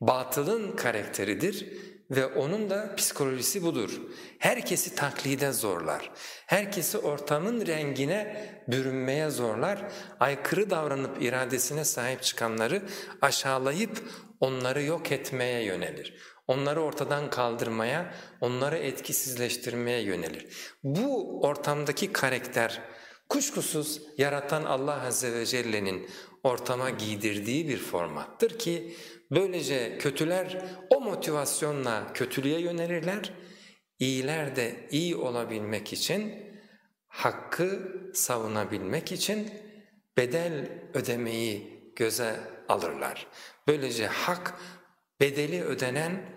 A: batılın karakteridir ve onun da psikolojisi budur. Herkesi taklide zorlar, herkesi ortamın rengine bürünmeye zorlar, aykırı davranıp iradesine sahip çıkanları aşağılayıp onları yok etmeye yönelir. Onları ortadan kaldırmaya, onları etkisizleştirmeye yönelir. Bu ortamdaki karakter kuşkusuz yaratan Allah Azze ve Celle'nin ortama giydirdiği bir formattır ki böylece kötüler o motivasyonla kötülüğe yönelirler, iyiler de iyi olabilmek için, hakkı savunabilmek için bedel ödemeyi göze alırlar. Böylece hak bedeli ödenen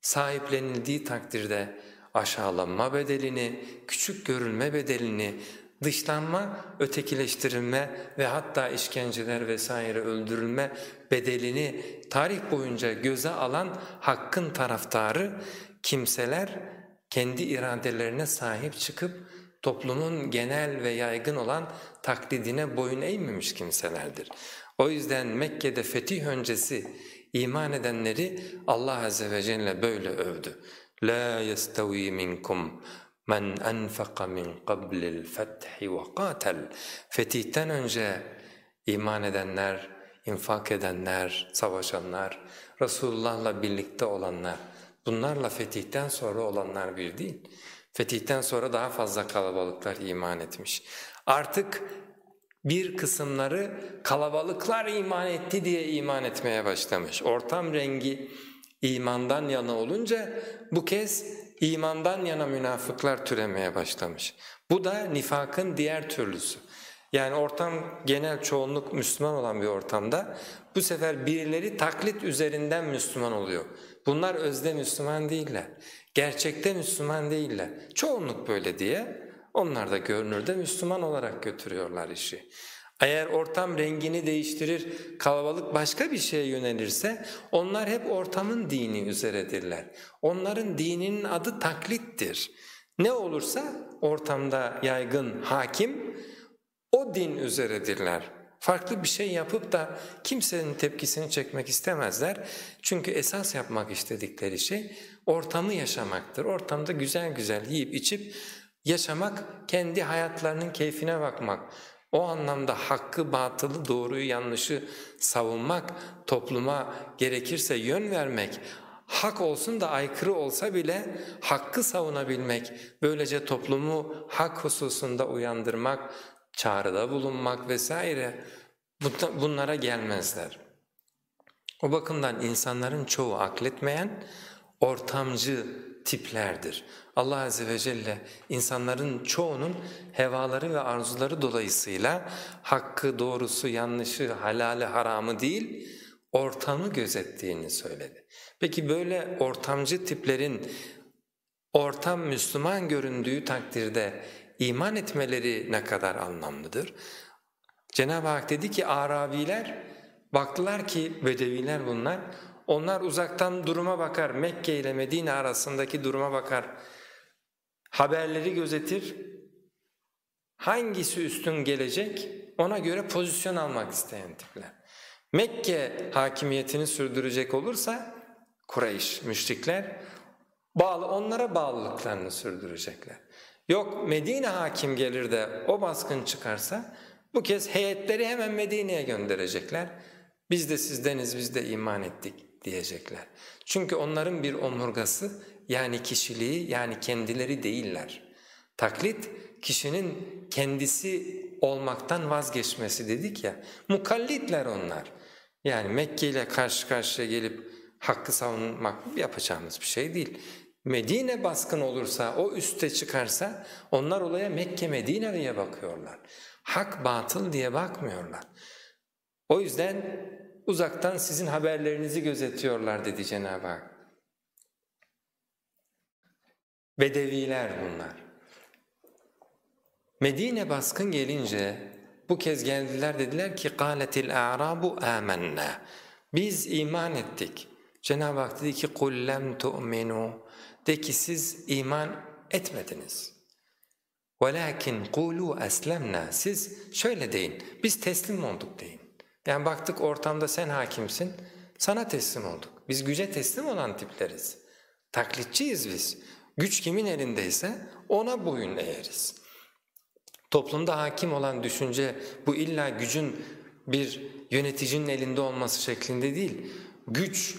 A: sahiplenildiği takdirde aşağılanma bedelini, küçük görülme bedelini, dışlanma, ötekileştirilme ve hatta işkenceler vesaire öldürülme bedelini tarih boyunca göze alan hakkın taraftarı kimseler kendi iradelerine sahip çıkıp toplumun genel ve yaygın olan taklidine boyun eğmemiş kimselerdir. O yüzden Mekke'de fetih öncesi iman edenleri Allah Azze ve Celle böyle övdü. لَا يَسْتَوِي مِنْكُمْ men enfaka min qablil fethi ve qatel fetihten önce iman edenler, infak edenler, savaşanlar, Resulullah'la birlikte olanlar bunlarla fetihten sonra olanlar bir değil. Fetihten sonra daha fazla kalabalıklar iman etmiş. Artık bir kısımları kalabalıklar iman etti diye iman etmeye başlamış. Ortam rengi imandan yana olunca bu kez imandan yana münafıklar türemeye başlamış. Bu da nifakın diğer türlüsü. Yani ortam genel çoğunluk Müslüman olan bir ortamda bu sefer birileri taklit üzerinden Müslüman oluyor. Bunlar özde Müslüman değiller, gerçekte Müslüman değiller. Çoğunluk böyle diye onlar da görünürde Müslüman olarak götürüyorlar işi. Eğer ortam rengini değiştirir, kalabalık başka bir şeye yönelirse onlar hep ortamın dini üzeredirler. Onların dininin adı taklittir. Ne olursa ortamda yaygın hakim o din üzeredirler. Farklı bir şey yapıp da kimsenin tepkisini çekmek istemezler. Çünkü esas yapmak istedikleri şey ortamı yaşamaktır. Ortamda güzel güzel yiyip içip yaşamak, kendi hayatlarının keyfine bakmak. O anlamda hakkı, batılı, doğruyu, yanlışı savunmak, topluma gerekirse yön vermek, hak olsun da aykırı olsa bile hakkı savunabilmek, böylece toplumu hak hususunda uyandırmak, çağrıda bulunmak vesaire bunlara gelmezler. O bakımdan insanların çoğu akletmeyen, ortamcı tiplerdir. Allah Azze ve Celle insanların çoğunun hevaları ve arzuları dolayısıyla hakkı, doğrusu, yanlışı, halali, haramı değil, ortamı gözettiğini söyledi. Peki böyle ortamcı tiplerin ortam Müslüman göründüğü takdirde iman etmeleri ne kadar anlamlıdır? Cenab-ı Hak dedi ki Arabiler baktılar ki Bedeviler bunlar, onlar uzaktan duruma bakar, Mekke ile Medine arasındaki duruma bakar, haberleri gözetir, hangisi üstün gelecek ona göre pozisyon almak isteyen tipler. Mekke hakimiyetini sürdürecek olursa Kureyş, müşrikler bağlı, onlara bağlılıklarını sürdürecekler. Yok Medine hakim gelir de o baskın çıkarsa bu kez heyetleri hemen Medine'ye gönderecekler. Biz de sizdeniz biz de iman ettik diyecekler. Çünkü onların bir omurgası yani kişiliği yani kendileri değiller. Taklit kişinin kendisi olmaktan vazgeçmesi dedik ya, mukallitler onlar. Yani Mekke ile karşı karşıya gelip hakkı savunmak yapacağımız bir şey değil. Medine baskın olursa, o üste çıkarsa onlar olaya Mekke Medine diye bakıyorlar. Hak batıl diye bakmıyorlar. O yüzden uzaktan sizin haberlerinizi gözetiyorlar dedi Cenab-ı Hak. Bedeviler bunlar. Medine baskın gelince bu kez geldiler dediler ki قَالَتِ الْاَعْرَابُ آمَنَّا Biz iman ettik. Cenab-ı Hak dedi ki قُلْ لَمْ تُؤْمِنُوا De ki siz iman etmediniz. وَلَكِنْ قُولُوا أَسْلَمْنَا Siz şöyle deyin, biz teslim olduk deyin. Yani baktık ortamda sen hakimsin, sana teslim olduk. Biz güce teslim olan tipleriz. Taklitçiyiz biz. Güç kimin elindeyse ona boyun eğeriz. Toplumda hakim olan düşünce bu illa gücün bir yöneticinin elinde olması şeklinde değil. Güç,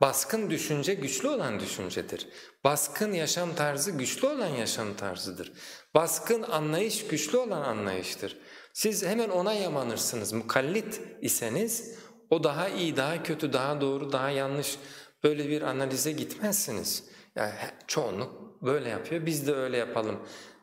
A: baskın düşünce güçlü olan düşüncedir. Baskın yaşam tarzı güçlü olan yaşam tarzıdır. Baskın anlayış güçlü olan anlayıştır. Siz hemen ona yamanırsınız. Mukallit iseniz o daha iyi, daha kötü, daha doğru, daha yanlış böyle bir analize gitmezsiniz. Yani çoğunluk böyle yapıyor, biz de öyle yapalım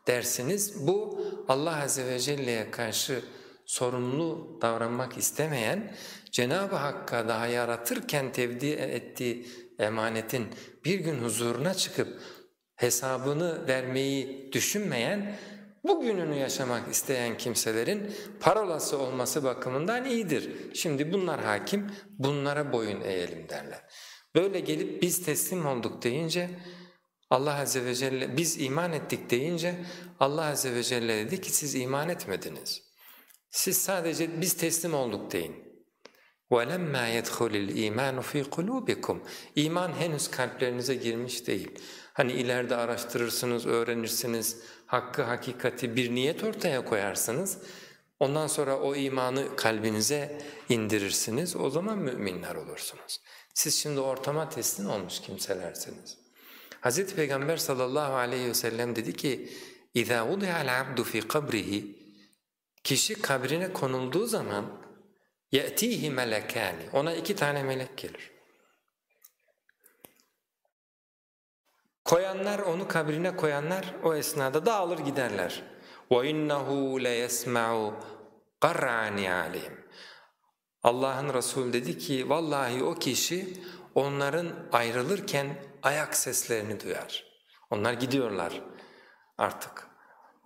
A: dersiniz. Bu Allah Azze ve Celle'ye karşı sorumlu davranmak istemeyen, Cenab-ı Hakk'a daha yaratırken tevdi ettiği emanetin bir gün huzuruna çıkıp hesabını vermeyi düşünmeyen, bugününü yaşamak isteyen kimselerin parolası olması bakımından iyidir. Şimdi bunlar hakim, bunlara boyun eğelim derler. Böyle gelip biz teslim olduk deyince Allah Azze ve Celle biz iman ettik deyince Allah Azze ve Celle dedi ki siz iman etmediniz. Siz sadece biz teslim olduk deyin. وَلَمَّا يَدْخُلِ الْا۪يمَانُ ف۪ي قُلُوبِكُمْ İman henüz kalplerinize girmiş değil. Hani ileride araştırırsınız, öğrenirsiniz, hakkı, hakikati bir niyet ortaya koyarsınız. Ondan sonra o imanı kalbinize indirirsiniz, o zaman müminler olursunuz. Siz şimdi ortama teslim olmuş kimselersiniz. Hz. Peygamber sallallahu aleyhi ve sellem dedi ki اِذَا وُضِعَ الْعَبْدُ ف۪ي قَبْرِهِ Kişi kabrine konulduğu zaman يَأْتِيهِ مَلَكَانِ Ona iki tane melek gelir. Koyanlar, onu kabrine koyanlar o esnada dağılır giderler. وَاِنَّهُ لَيَسْمَعُ قَرَّعَ نِعَالِهِمْ Allah'ın Resulü dedi ki vallahi o kişi onların ayrılırken ayak seslerini duyar. Onlar gidiyorlar artık.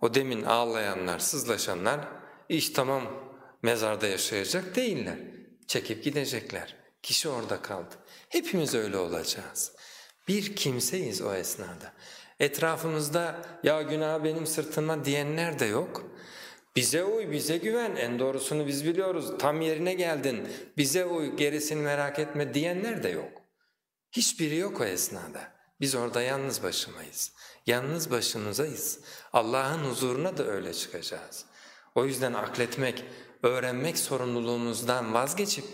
A: O demin ağlayanlar, sızlaşanlar iş tamam mezarda yaşayacak değiller. Çekip gidecekler. Kişi orada kaldı. Hepimiz öyle olacağız. Bir kimseyiz o esnada. Etrafımızda ya günah benim sırtıma diyenler de yok. Bize uy, bize güven, en doğrusunu biz biliyoruz, tam yerine geldin, bize uy, gerisini merak etme diyenler de yok. Hiçbiri yok o esnada. Biz orada yalnız başımayız. Yalnız başımızayız. Allah'ın huzuruna da öyle çıkacağız. O yüzden akletmek, öğrenmek sorumluluğumuzdan vazgeçip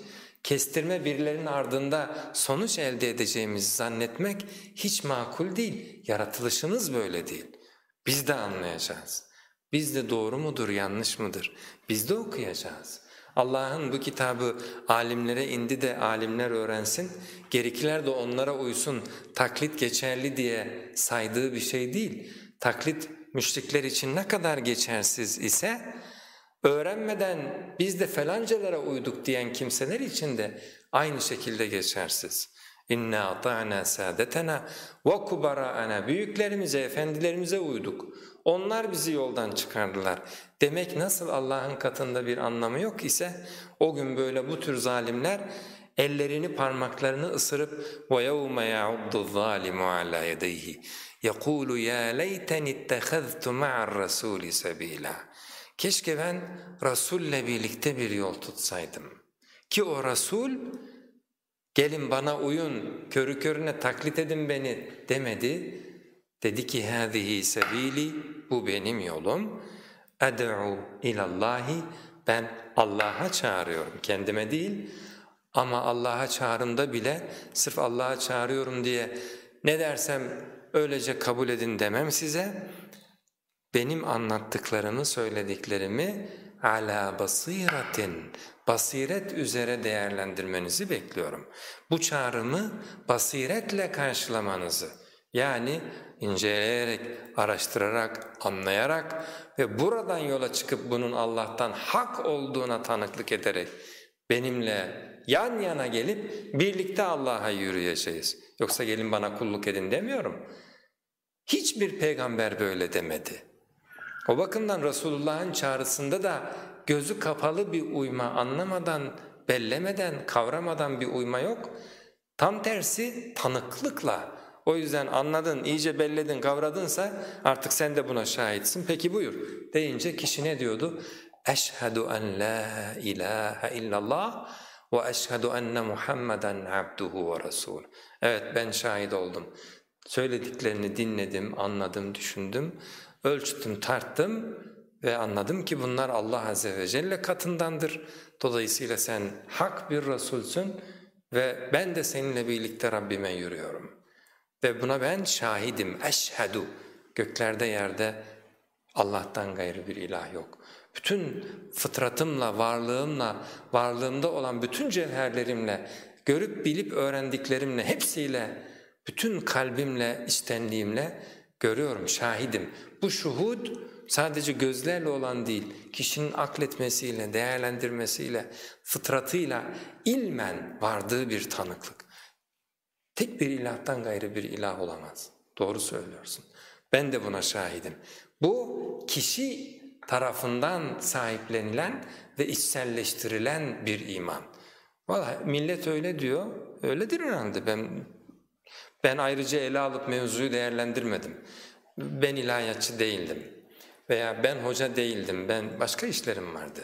A: kestirme birilerinin ardında sonuç elde edeceğimizi zannetmek hiç makul değil. Yaratılışımız böyle değil. Biz de anlayacağız. Biz de doğru mudur, yanlış mıdır? Biz de okuyacağız. Allah'ın bu kitabı alimlere indi de alimler öğrensin, gerikiler de onlara uysun, taklit geçerli diye saydığı bir şey değil. Taklit müşrikler için ne kadar geçersiz ise, öğrenmeden biz de falancalara uyduk diyen kimseler için de aynı şekilde geçersiz. İnna ata'na saadetena ve kubara'ana büyüklerimize, efendilerimize uyduk. Onlar bizi yoldan çıkardılar. Demek nasıl Allah'ın katında bir anlamı yok ise o gün böyle bu tür zalimler ellerini parmaklarını ısırıp وَيَوْمَ يَعُضُّ الظَّالِمُ عَلَى يَدَيْهِ يَقُولُ يَا لَيْتَنِ اتَّخَذْتُ مَعَ الرَّسُولِ سَب۪يلًا Keşke ben Resul'le birlikte bir yol tutsaydım. Ki o Resul gelin bana uyun, körü körüne taklit edin beni demedi. Dedi ki hâzihi sebîli bu benim yolum. اَدْعُوا ilallahi Ben Allah'a çağırıyorum, kendime değil. Ama Allah'a çağrımda bile sırf Allah'a çağırıyorum diye ne dersem öylece kabul edin demem size. Benim anlattıklarımı, söylediklerimi ala basiratin, basiret üzere değerlendirmenizi bekliyorum. Bu çağrımı basiretle karşılamanızı, yani inceleyerek, araştırarak, anlayarak ve buradan yola çıkıp bunun Allah'tan hak olduğuna tanıklık ederek benimle yan yana gelip birlikte Allah'a yürüyeceğiz. Yoksa gelin bana kulluk edin demiyorum. Hiçbir peygamber böyle demedi. O bakımdan Resulullah'ın çağrısında da gözü kapalı bir uyma, anlamadan, bellemeden, kavramadan bir uyma yok. Tam tersi tanıklıkla. O yüzden anladın, iyice belledin, kavradınsa artık sen de buna şahitsin. Peki buyur deyince kişi ne diyordu? Eşhedü en la ilahe illallah ve eşhedü enne Muhammeden abduhu ve resul. Evet ben şahit oldum. Söylediklerini dinledim, anladım, düşündüm, ölçtüm, tarttım ve anladım ki bunlar Allah Azze ve Celle katındandır. Dolayısıyla sen hak bir Resulsün ve ben de seninle birlikte Rabbime yürüyorum. Ve buna ben şahidim, eşhedü. Göklerde yerde Allah'tan gayrı bir ilah yok. Bütün fıtratımla, varlığımla, varlığımda olan bütün cevherlerimle, görüp bilip öğrendiklerimle, hepsiyle, bütün kalbimle, içtenliğimle görüyorum, şahidim. Bu şuhud sadece gözlerle olan değil, kişinin akletmesiyle, değerlendirmesiyle, fıtratıyla ilmen vardığı bir tanıklık. Tek bir ilahtan gayrı bir ilah olamaz. Doğru söylüyorsun. Ben de buna şahidim. Bu kişi tarafından sahiplenilen ve içselleştirilen bir iman. Vallahi millet öyle diyor, öyledir herhalde. Ben ben ayrıca ele alıp mevzuyu değerlendirmedim. Ben ilahiyatçı değildim veya ben hoca değildim, ben başka işlerim vardı.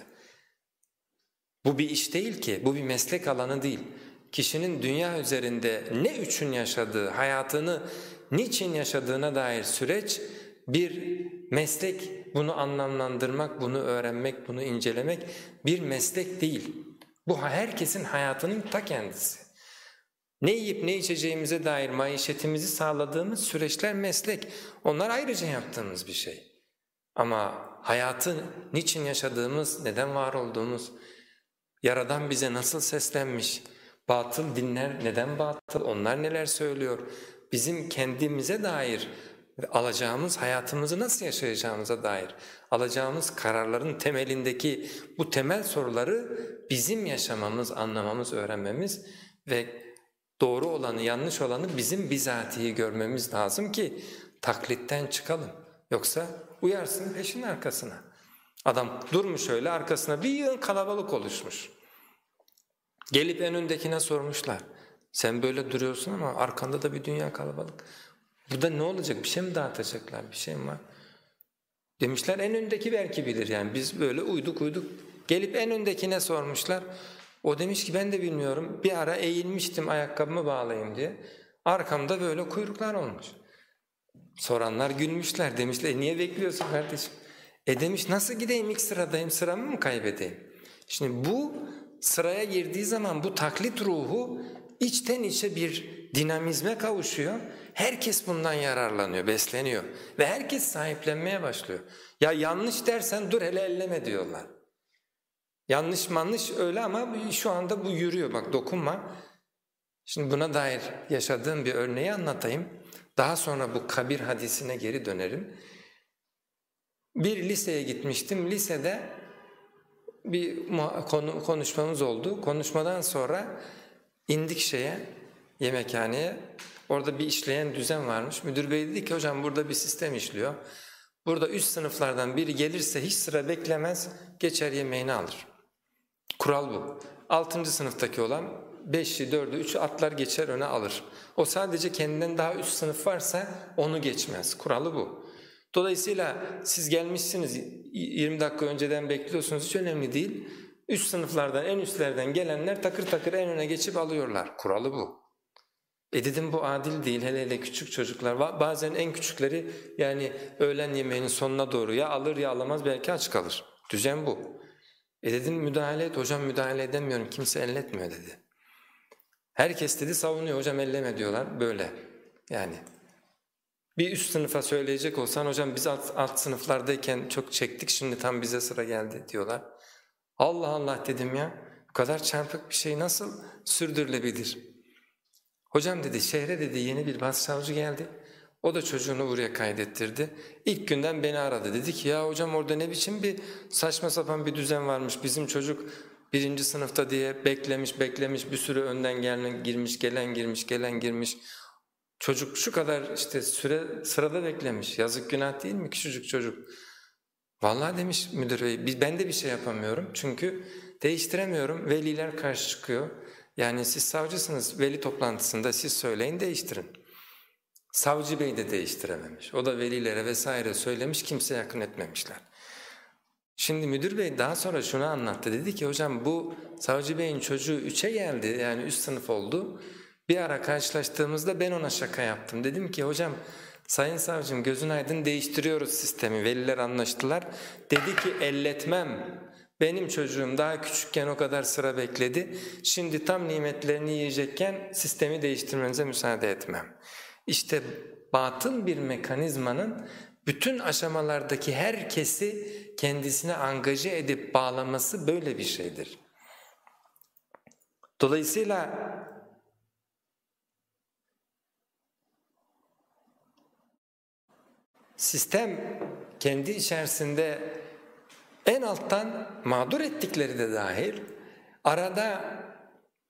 A: Bu bir iş değil ki, bu bir meslek alanı değil. Kişinin dünya üzerinde ne üçün yaşadığı, hayatını niçin yaşadığına dair süreç bir meslek, bunu anlamlandırmak, bunu öğrenmek, bunu incelemek bir meslek değil. Bu herkesin hayatının ta kendisi. Ne yiyip ne içeceğimize dair maişetimizi sağladığımız süreçler meslek. Onlar ayrıca yaptığımız bir şey. Ama hayatı niçin yaşadığımız, neden var olduğumuz, Yaradan bize nasıl seslenmiş, batıl dinler neden batıl, onlar neler söylüyor, bizim kendimize dair alacağımız hayatımızı nasıl yaşayacağımıza dair alacağımız kararların temelindeki bu temel soruları bizim yaşamamız, anlamamız, öğrenmemiz ve doğru olanı, yanlış olanı bizim bizatihi görmemiz lazım ki taklitten çıkalım. Yoksa uyarsın peşin arkasına. Adam durmuş öyle arkasına bir yığın kalabalık oluşmuş. Gelip en öndekine sormuşlar. Sen böyle duruyorsun ama arkanda da bir dünya kalabalık. Burada ne olacak? Bir şey mi dağıtacaklar? Bir şey mi var? Demişler en öndeki belki bilir yani biz böyle uyduk uyduk. Gelip en öndekine sormuşlar. O demiş ki ben de bilmiyorum. Bir ara eğilmiştim ayakkabımı bağlayayım diye. Arkamda böyle kuyruklar olmuş. Soranlar gülmüşler demişler e niye bekliyorsun kardeşim? E demiş nasıl gideyim ilk sıradayım sıramı mı kaybedeyim? Şimdi bu sıraya girdiği zaman bu taklit ruhu içten içe bir dinamizme kavuşuyor. Herkes bundan yararlanıyor, besleniyor ve herkes sahiplenmeye başlıyor. Ya yanlış dersen dur hele elleme diyorlar. Yanlış manlış öyle ama şu anda bu yürüyor bak dokunma. Şimdi buna dair yaşadığım bir örneği anlatayım. Daha sonra bu kabir hadisine geri dönerim. Bir liseye gitmiştim. Lisede bir konuşmamız oldu. Konuşmadan sonra indik şeye, yemekhaneye. Orada bir işleyen düzen varmış. Müdür bey dedi ki hocam burada bir sistem işliyor. Burada üst sınıflardan biri gelirse hiç sıra beklemez, geçer yemeğini alır. Kural bu. Altıncı sınıftaki olan beşi, dördü, üçü atlar geçer öne alır. O sadece kendinden daha üst sınıf varsa onu geçmez. Kuralı bu. Dolayısıyla siz gelmişsiniz 20 dakika önceden bekliyorsunuz hiç önemli değil. Üst sınıflardan en üstlerden gelenler takır takır en öne geçip alıyorlar. Kuralı bu. E dedim bu adil değil hele hele küçük çocuklar. Bazen en küçükleri yani öğlen yemeğinin sonuna doğru ya alır ya alamaz belki aç kalır. Düzen bu. E dedim müdahale et hocam müdahale edemiyorum kimse elletmiyor dedi. Herkes dedi savunuyor hocam elleme diyorlar böyle yani. Bir üst sınıfa söyleyecek olsan hocam biz alt, alt sınıflardayken çok çektik şimdi tam bize sıra geldi diyorlar. Allah Allah dedim ya bu kadar çarpık bir şey nasıl sürdürülebilir? Hocam dedi şehre dedi yeni bir başsavcı geldi. O da çocuğunu buraya kaydettirdi. İlk günden beni aradı. Dedi ki ya hocam orada ne biçim bir saçma sapan bir düzen varmış. Bizim çocuk birinci sınıfta diye beklemiş beklemiş bir sürü önden gelen girmiş gelen girmiş gelen girmiş. Çocuk şu kadar işte süre sırada beklemiş. Yazık günah değil mi küçücük çocuk? Vallahi demiş müdür bey ben de bir şey yapamıyorum çünkü değiştiremiyorum. Veliler karşı çıkıyor. Yani siz savcısınız veli toplantısında siz söyleyin değiştirin. Savcı bey de değiştirememiş. O da velilere vesaire söylemiş kimse yakın etmemişler. Şimdi müdür bey daha sonra şunu anlattı. Dedi ki hocam bu savcı beyin çocuğu üçe geldi yani üst sınıf oldu. Bir ara karşılaştığımızda ben ona şaka yaptım. Dedim ki hocam sayın savcım gözün aydın değiştiriyoruz sistemi. Veliler anlaştılar. Dedi ki elletmem. Benim çocuğum daha küçükken o kadar sıra bekledi. Şimdi tam nimetlerini yiyecekken sistemi değiştirmenize müsaade etmem. İşte batıl bir mekanizmanın bütün aşamalardaki herkesi kendisine angaje edip bağlaması böyle bir şeydir. Dolayısıyla sistem kendi içerisinde en alttan mağdur ettikleri de dahil arada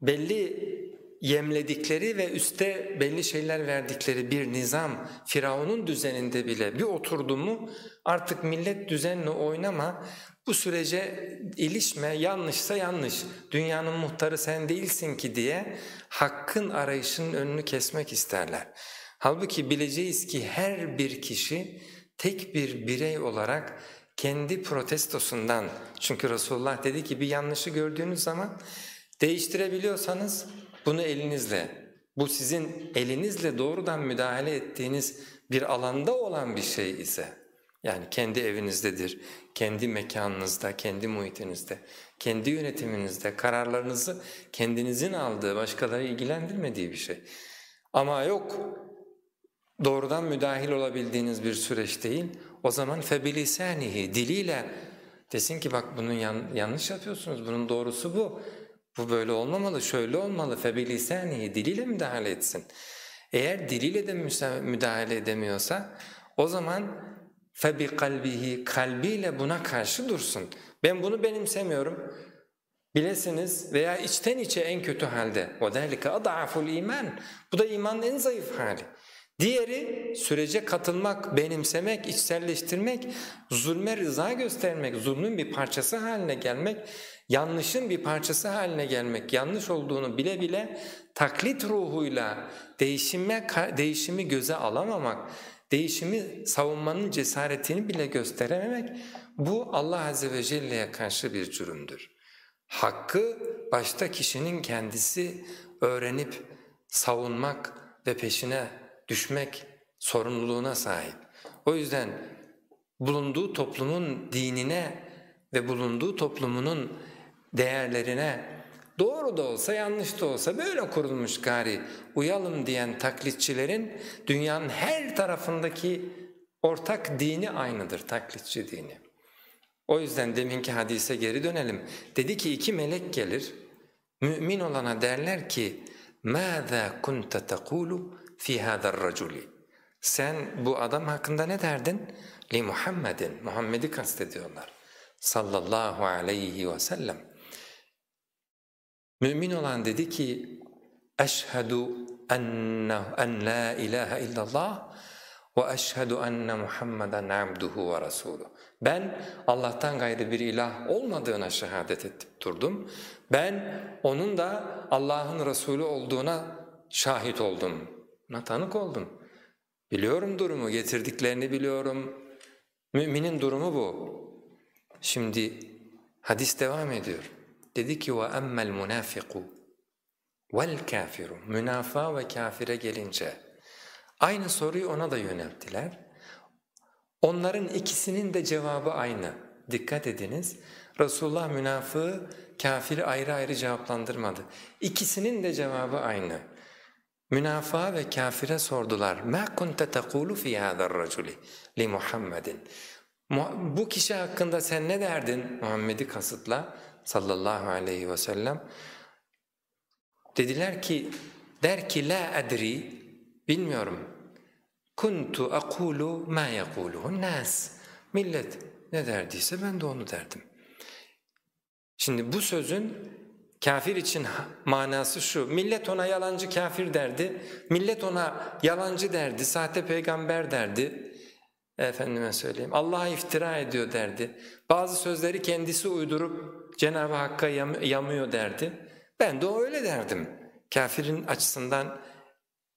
A: belli yemledikleri ve üste belli şeyler verdikleri bir nizam Firavun'un düzeninde bile bir oturdu mu artık millet düzenle oynama bu sürece ilişme yanlışsa yanlış dünyanın muhtarı sen değilsin ki diye hakkın arayışının önünü kesmek isterler. Halbuki bileceğiz ki her bir kişi tek bir birey olarak kendi protestosundan çünkü Resulullah dedi ki bir yanlışı gördüğünüz zaman değiştirebiliyorsanız bunu elinizle, bu sizin elinizle doğrudan müdahale ettiğiniz bir alanda olan bir şey ise, yani kendi evinizdedir, kendi mekanınızda, kendi muhitinizde, kendi yönetiminizde kararlarınızı kendinizin aldığı, başkaları ilgilendirmediği bir şey. Ama yok, doğrudan müdahil olabildiğiniz bir süreç değil, o zaman febilisanihi diliyle desin ki bak bunun yan, yanlış yapıyorsunuz, bunun doğrusu bu. Bu böyle olmamalı, şöyle olmalı. Febilisanihi diliyle müdahale etsin. Eğer diliyle de müdahale edemiyorsa o zaman febi kalbihi kalbiyle buna karşı dursun. Ben bunu benimsemiyorum. Bilesiniz veya içten içe en kötü halde. O delika adaful iman. Bu da imanın en zayıf hali. Diğeri sürece katılmak, benimsemek, içselleştirmek, zulme rıza göstermek, zulmün bir parçası haline gelmek yanlışın bir parçası haline gelmek, yanlış olduğunu bile bile taklit ruhuyla değişime, değişimi göze alamamak, değişimi savunmanın cesaretini bile gösterememek bu Allah Azze ve Celle'ye karşı bir cürümdür. Hakkı başta kişinin kendisi öğrenip savunmak ve peşine düşmek sorumluluğuna sahip. O yüzden bulunduğu toplumun dinine ve bulunduğu toplumunun değerlerine doğru da olsa yanlış da olsa böyle kurulmuş gari uyalım diyen taklitçilerin dünyanın her tarafındaki ortak dini aynıdır taklitçi dini. O yüzden deminki hadise geri dönelim. Dedi ki iki melek gelir, mümin olana derler ki مَاذَا كُنْتَ تَقُولُ fi hadar raculi. Sen bu adam hakkında ne derdin? Li Muhammedin. Muhammed'i kastediyorlar. Sallallahu aleyhi ve sellem. Mümin olan dedi ki: "Eşhedü enne en la ilahe illallah ve eşhedü enne Muhammeden abduhu ve resuluhu." Ben Allah'tan gayrı bir ilah olmadığına şehadet edip durdum. Ben onun da Allah'ın Resulü olduğuna şahit oldum Buna tanık oldum. Biliyorum durumu, getirdiklerini biliyorum. Müminin durumu bu. Şimdi hadis devam ediyor. Dedi ki وَأَمَّا الْمُنَافِقُ vel kafiru münafığa ve kafire gelince aynı soruyu ona da yönelttiler. Onların ikisinin de cevabı aynı. Dikkat ediniz. Resulullah münafığı kafiri ayrı ayrı cevaplandırmadı. İkisinin de cevabı aynı. Münafığa ve kafire sordular. مَا كُنْتَ تَقُولُ فِي هَذَا الرَّجُلِ لِمُحَمَّدٍ Bu kişi hakkında sen ne derdin? Muhammed'i kasıtla sallallahu aleyhi ve sellem. Dediler ki, der ki la adri, bilmiyorum. Kuntu akulu ma yekuluhu nas. Millet ne derdiyse ben de onu derdim. Şimdi bu sözün kafir için manası şu, millet ona yalancı kafir derdi, millet ona yalancı derdi, sahte peygamber derdi, efendime söyleyeyim, Allah'a iftira ediyor derdi, bazı sözleri kendisi uydurup Cenab-ı Hakk'a yam yamıyor derdi, ben de öyle derdim. Kafirin açısından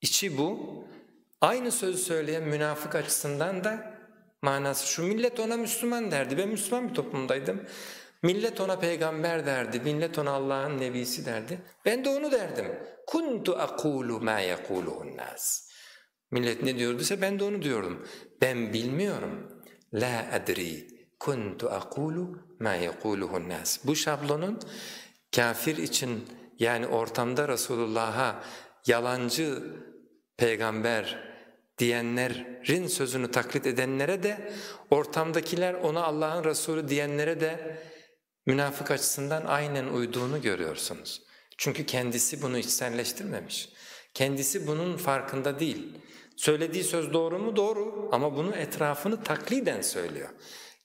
A: içi bu, aynı sözü söyleyen münafık açısından da manası şu, millet ona Müslüman derdi, ben Müslüman bir toplumdaydım, Millet ona peygamber derdi, millet ona Allah'ın nebisi derdi. Ben de onu derdim. Kuntu akulu ma yekuluhun nas. Millet ne diyorduysa ben de onu diyordum. Ben bilmiyorum. La adri. Kuntu akulu ma yekuluhun nas. Bu şablonun kafir için yani ortamda Resulullah'a yalancı peygamber diyenlerin sözünü taklit edenlere de ortamdakiler ona Allah'ın Resulü diyenlere de münafık açısından aynen uyduğunu görüyorsunuz. Çünkü kendisi bunu içselleştirmemiş. Kendisi bunun farkında değil. Söylediği söz doğru mu? Doğru ama bunu etrafını takliden söylüyor.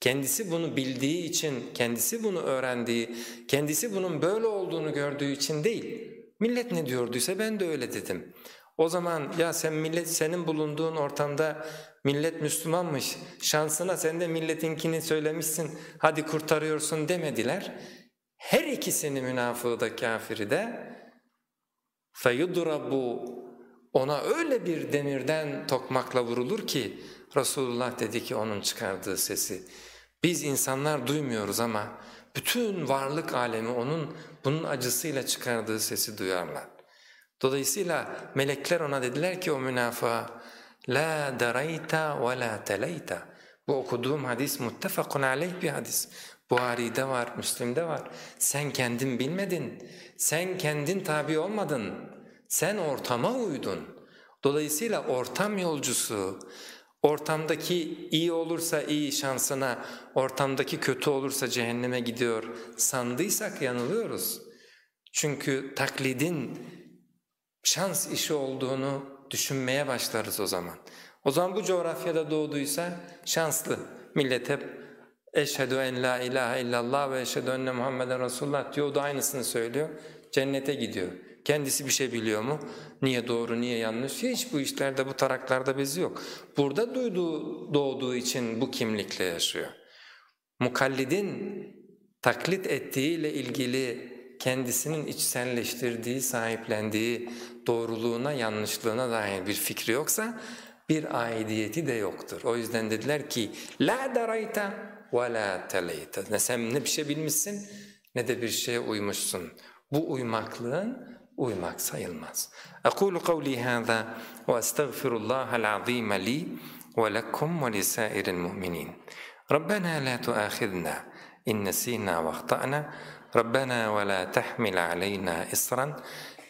A: Kendisi bunu bildiği için, kendisi bunu öğrendiği, kendisi bunun böyle olduğunu gördüğü için değil. Millet ne diyorduysa ben de öyle dedim. O zaman ya sen millet senin bulunduğun ortamda millet Müslümanmış, şansına sen de milletinkini söylemişsin, hadi kurtarıyorsun demediler. Her ikisini münafığı da kafiri de فَيُدْرَبُ Ona öyle bir demirden tokmakla vurulur ki Resulullah dedi ki onun çıkardığı sesi. Biz insanlar duymuyoruz ama bütün varlık alemi onun bunun acısıyla çıkardığı sesi duyarlar. Dolayısıyla melekler ona dediler ki o münafığa La darayta ve la teleyta. Bu okuduğum hadis muttefakun aleyh bir hadis. Buhari'de var, Müslim'de var. Sen kendin bilmedin, sen kendin tabi olmadın, sen ortama uydun. Dolayısıyla ortam yolcusu, ortamdaki iyi olursa iyi şansına, ortamdaki kötü olursa cehenneme gidiyor sandıysak yanılıyoruz. Çünkü taklidin şans işi olduğunu düşünmeye başlarız o zaman. O zaman bu coğrafyada doğduysa şanslı. Millet hep eşhedü en la ilahe illallah ve eşhedü enne Muhammeden Resulullah diyor, o da aynısını söylüyor. Cennete gidiyor. Kendisi bir şey biliyor mu? Niye doğru, niye yanlış? Hiç bu işlerde, bu taraklarda bezi yok. Burada duyduğu, doğduğu için bu kimlikle yaşıyor. Mukallidin taklit ettiğiyle ilgili kendisinin içselleştirdiği, sahiplendiği doğruluğuna, yanlışlığına dair bir fikri yoksa bir aidiyeti de yoktur. O yüzden dediler ki la darayta ve la teleyta. Ne sen ne bir şey bilmişsin ne de bir şeye uymuşsun. Bu uymaklığın uymak sayılmaz. Aqulu kavli hâzâ ve estağfirullâhel azîme li ve lekum ve lisâiril mu'minîn. Rabbena la tuâkhidnâ in nesînâ ve ahtâ'nâ. Rabbena ve la tahmil aleyna isran